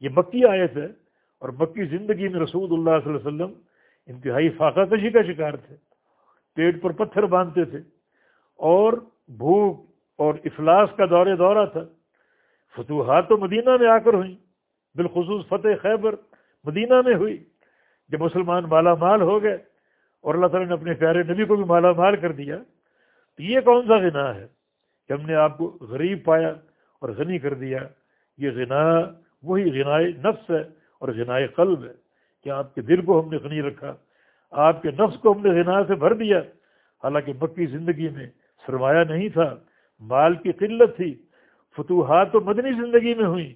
یہ مکی آیت ہے۔ اور مکی زندگی میں رسول اللہ صلی اللہ علیہ وسلم انتہائی فاقہ کشی کا شکار تھے، پیٹ پر پتھر باندھتے تھے اور بھوک اور افلاس کا دورے دورہ تھا۔ فتوحات تو مدینہ میں آ کر ہوئیں، بالخصوص فتح خیبر مدینہ میں ہوئی، جب مسلمان مالا مال ہو گئے اور اللہ تعالیٰ نے اپنے پیارے نبی کو بھی مالا مال کر دیا۔ تو یہ کون سا غنا ہے کہ ہم نے آپ کو غریب پایا اور غنی کر دیا؟ یہ غنا، وہی غنائے نفس ہے۔ اور غنائے قلب ہے کہ آپ کے دل کو ہم نے غنی رکھا، آپ کے نفس کو ہم نے غنا سے بھر دیا۔ حالانکہ مکی زندگی میں سرمایہ نہیں تھا، مال کی قلت تھی، فتوحات تو مدنی زندگی میں ہوئیں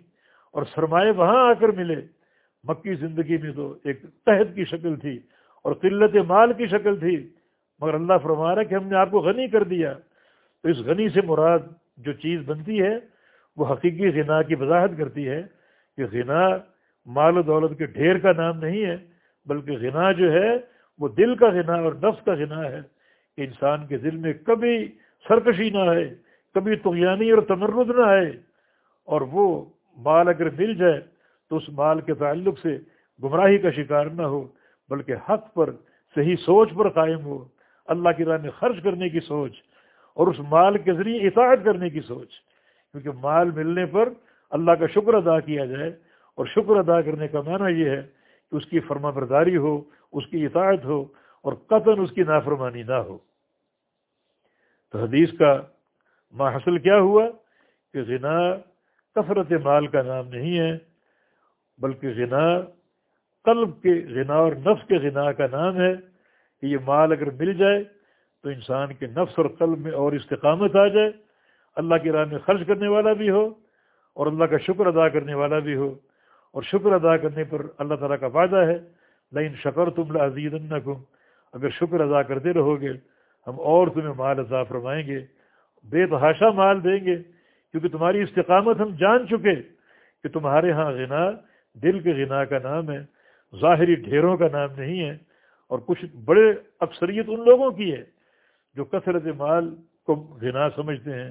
اور سرمایہ وہاں آ کر ملے۔ مکی زندگی میں تو ایک تحت کی شکل تھی اور قلت مال کی شکل تھی، مگر اللہ فرما رہا کہ ہم نے آپ کو غنی کر دیا۔ تو اس غنی سے مراد جو چیز بنتی ہے، وہ حقیقی غنا کی وضاحت کرتی ہے کہ غنا مال و دولت کے ڈھیر کا نام نہیں ہے، بلکہ غنا جو ہے، وہ دل کا غنا اور نفس کا غنا ہے۔ کہ انسان کے دل میں کبھی سرکشی نہ آئے، کبھی تغیانی اور تمرد نہ آئے۔ اور وہ مال اگر مل جائے، تو اس مال کے تعلق سے گمراہی کا شکار نہ ہو، بلکہ حق پر، صحیح سوچ پر قائم ہو۔ اللہ کی راہ میں خرچ کرنے کی سوچ اور اس مال کے ذریعے اطاعت کرنے کی سوچ۔ کیونکہ مال ملنے پر اللہ کا شکر ادا کیا جائے اور شکر ادا کرنے کا معنی یہ ہے کہ اس کی فرما برداری ہو، اس کی اطاعت ہو اور قطن اس کی نافرمانی نہ ہو۔ تو حدیث کا ماحصل کیا ہوا؟ کہ غنا کثرت مال کا نام نہیں ہے، بلکہ غنا قلب کے غنا اور نفس کے غنا کا نام ہے۔ کہ یہ مال اگر مل جائے تو انسان کے نفس اور قلب میں اور استقامت آ جائے۔ اللہ کی راہ میں خرچ کرنے والا بھی ہو اور اللہ کا شکر ادا کرنے والا بھی ہو۔ اور شکر ادا کرنے پر اللہ تعالیٰ کا وعدہ ہے لیکن شکر تم عزیز اگر شکر ادا کرتے رہو گے، ہم اور تمہیں مال ادا فرمائیں گے، بے تحاشا مال دیں گے، کیونکہ تمہاری استقامت ہم جان چکے کہ تمہارے ہاں غنا، دل کے غنا کا نام ہے، ظاہری ڈھیروں کا نام نہیں ہے، اور کچھ بڑے اکثریت ان لوگوں کی ہے جو کثرت مال کو غنا سمجھتے ہیں،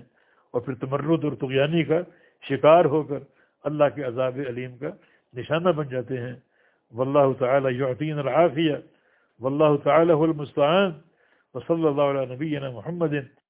اور پھر تمرد اور تغیانی کا شکار ہو کر اللہ کے عذاب علیم کا نشانہ بن جاتے ہیں۔ واللہ تعالی یعطین العافیہ۔ واللہ تعالی المستعان۔ وصلی اللہ علیہ نبینا محمد۔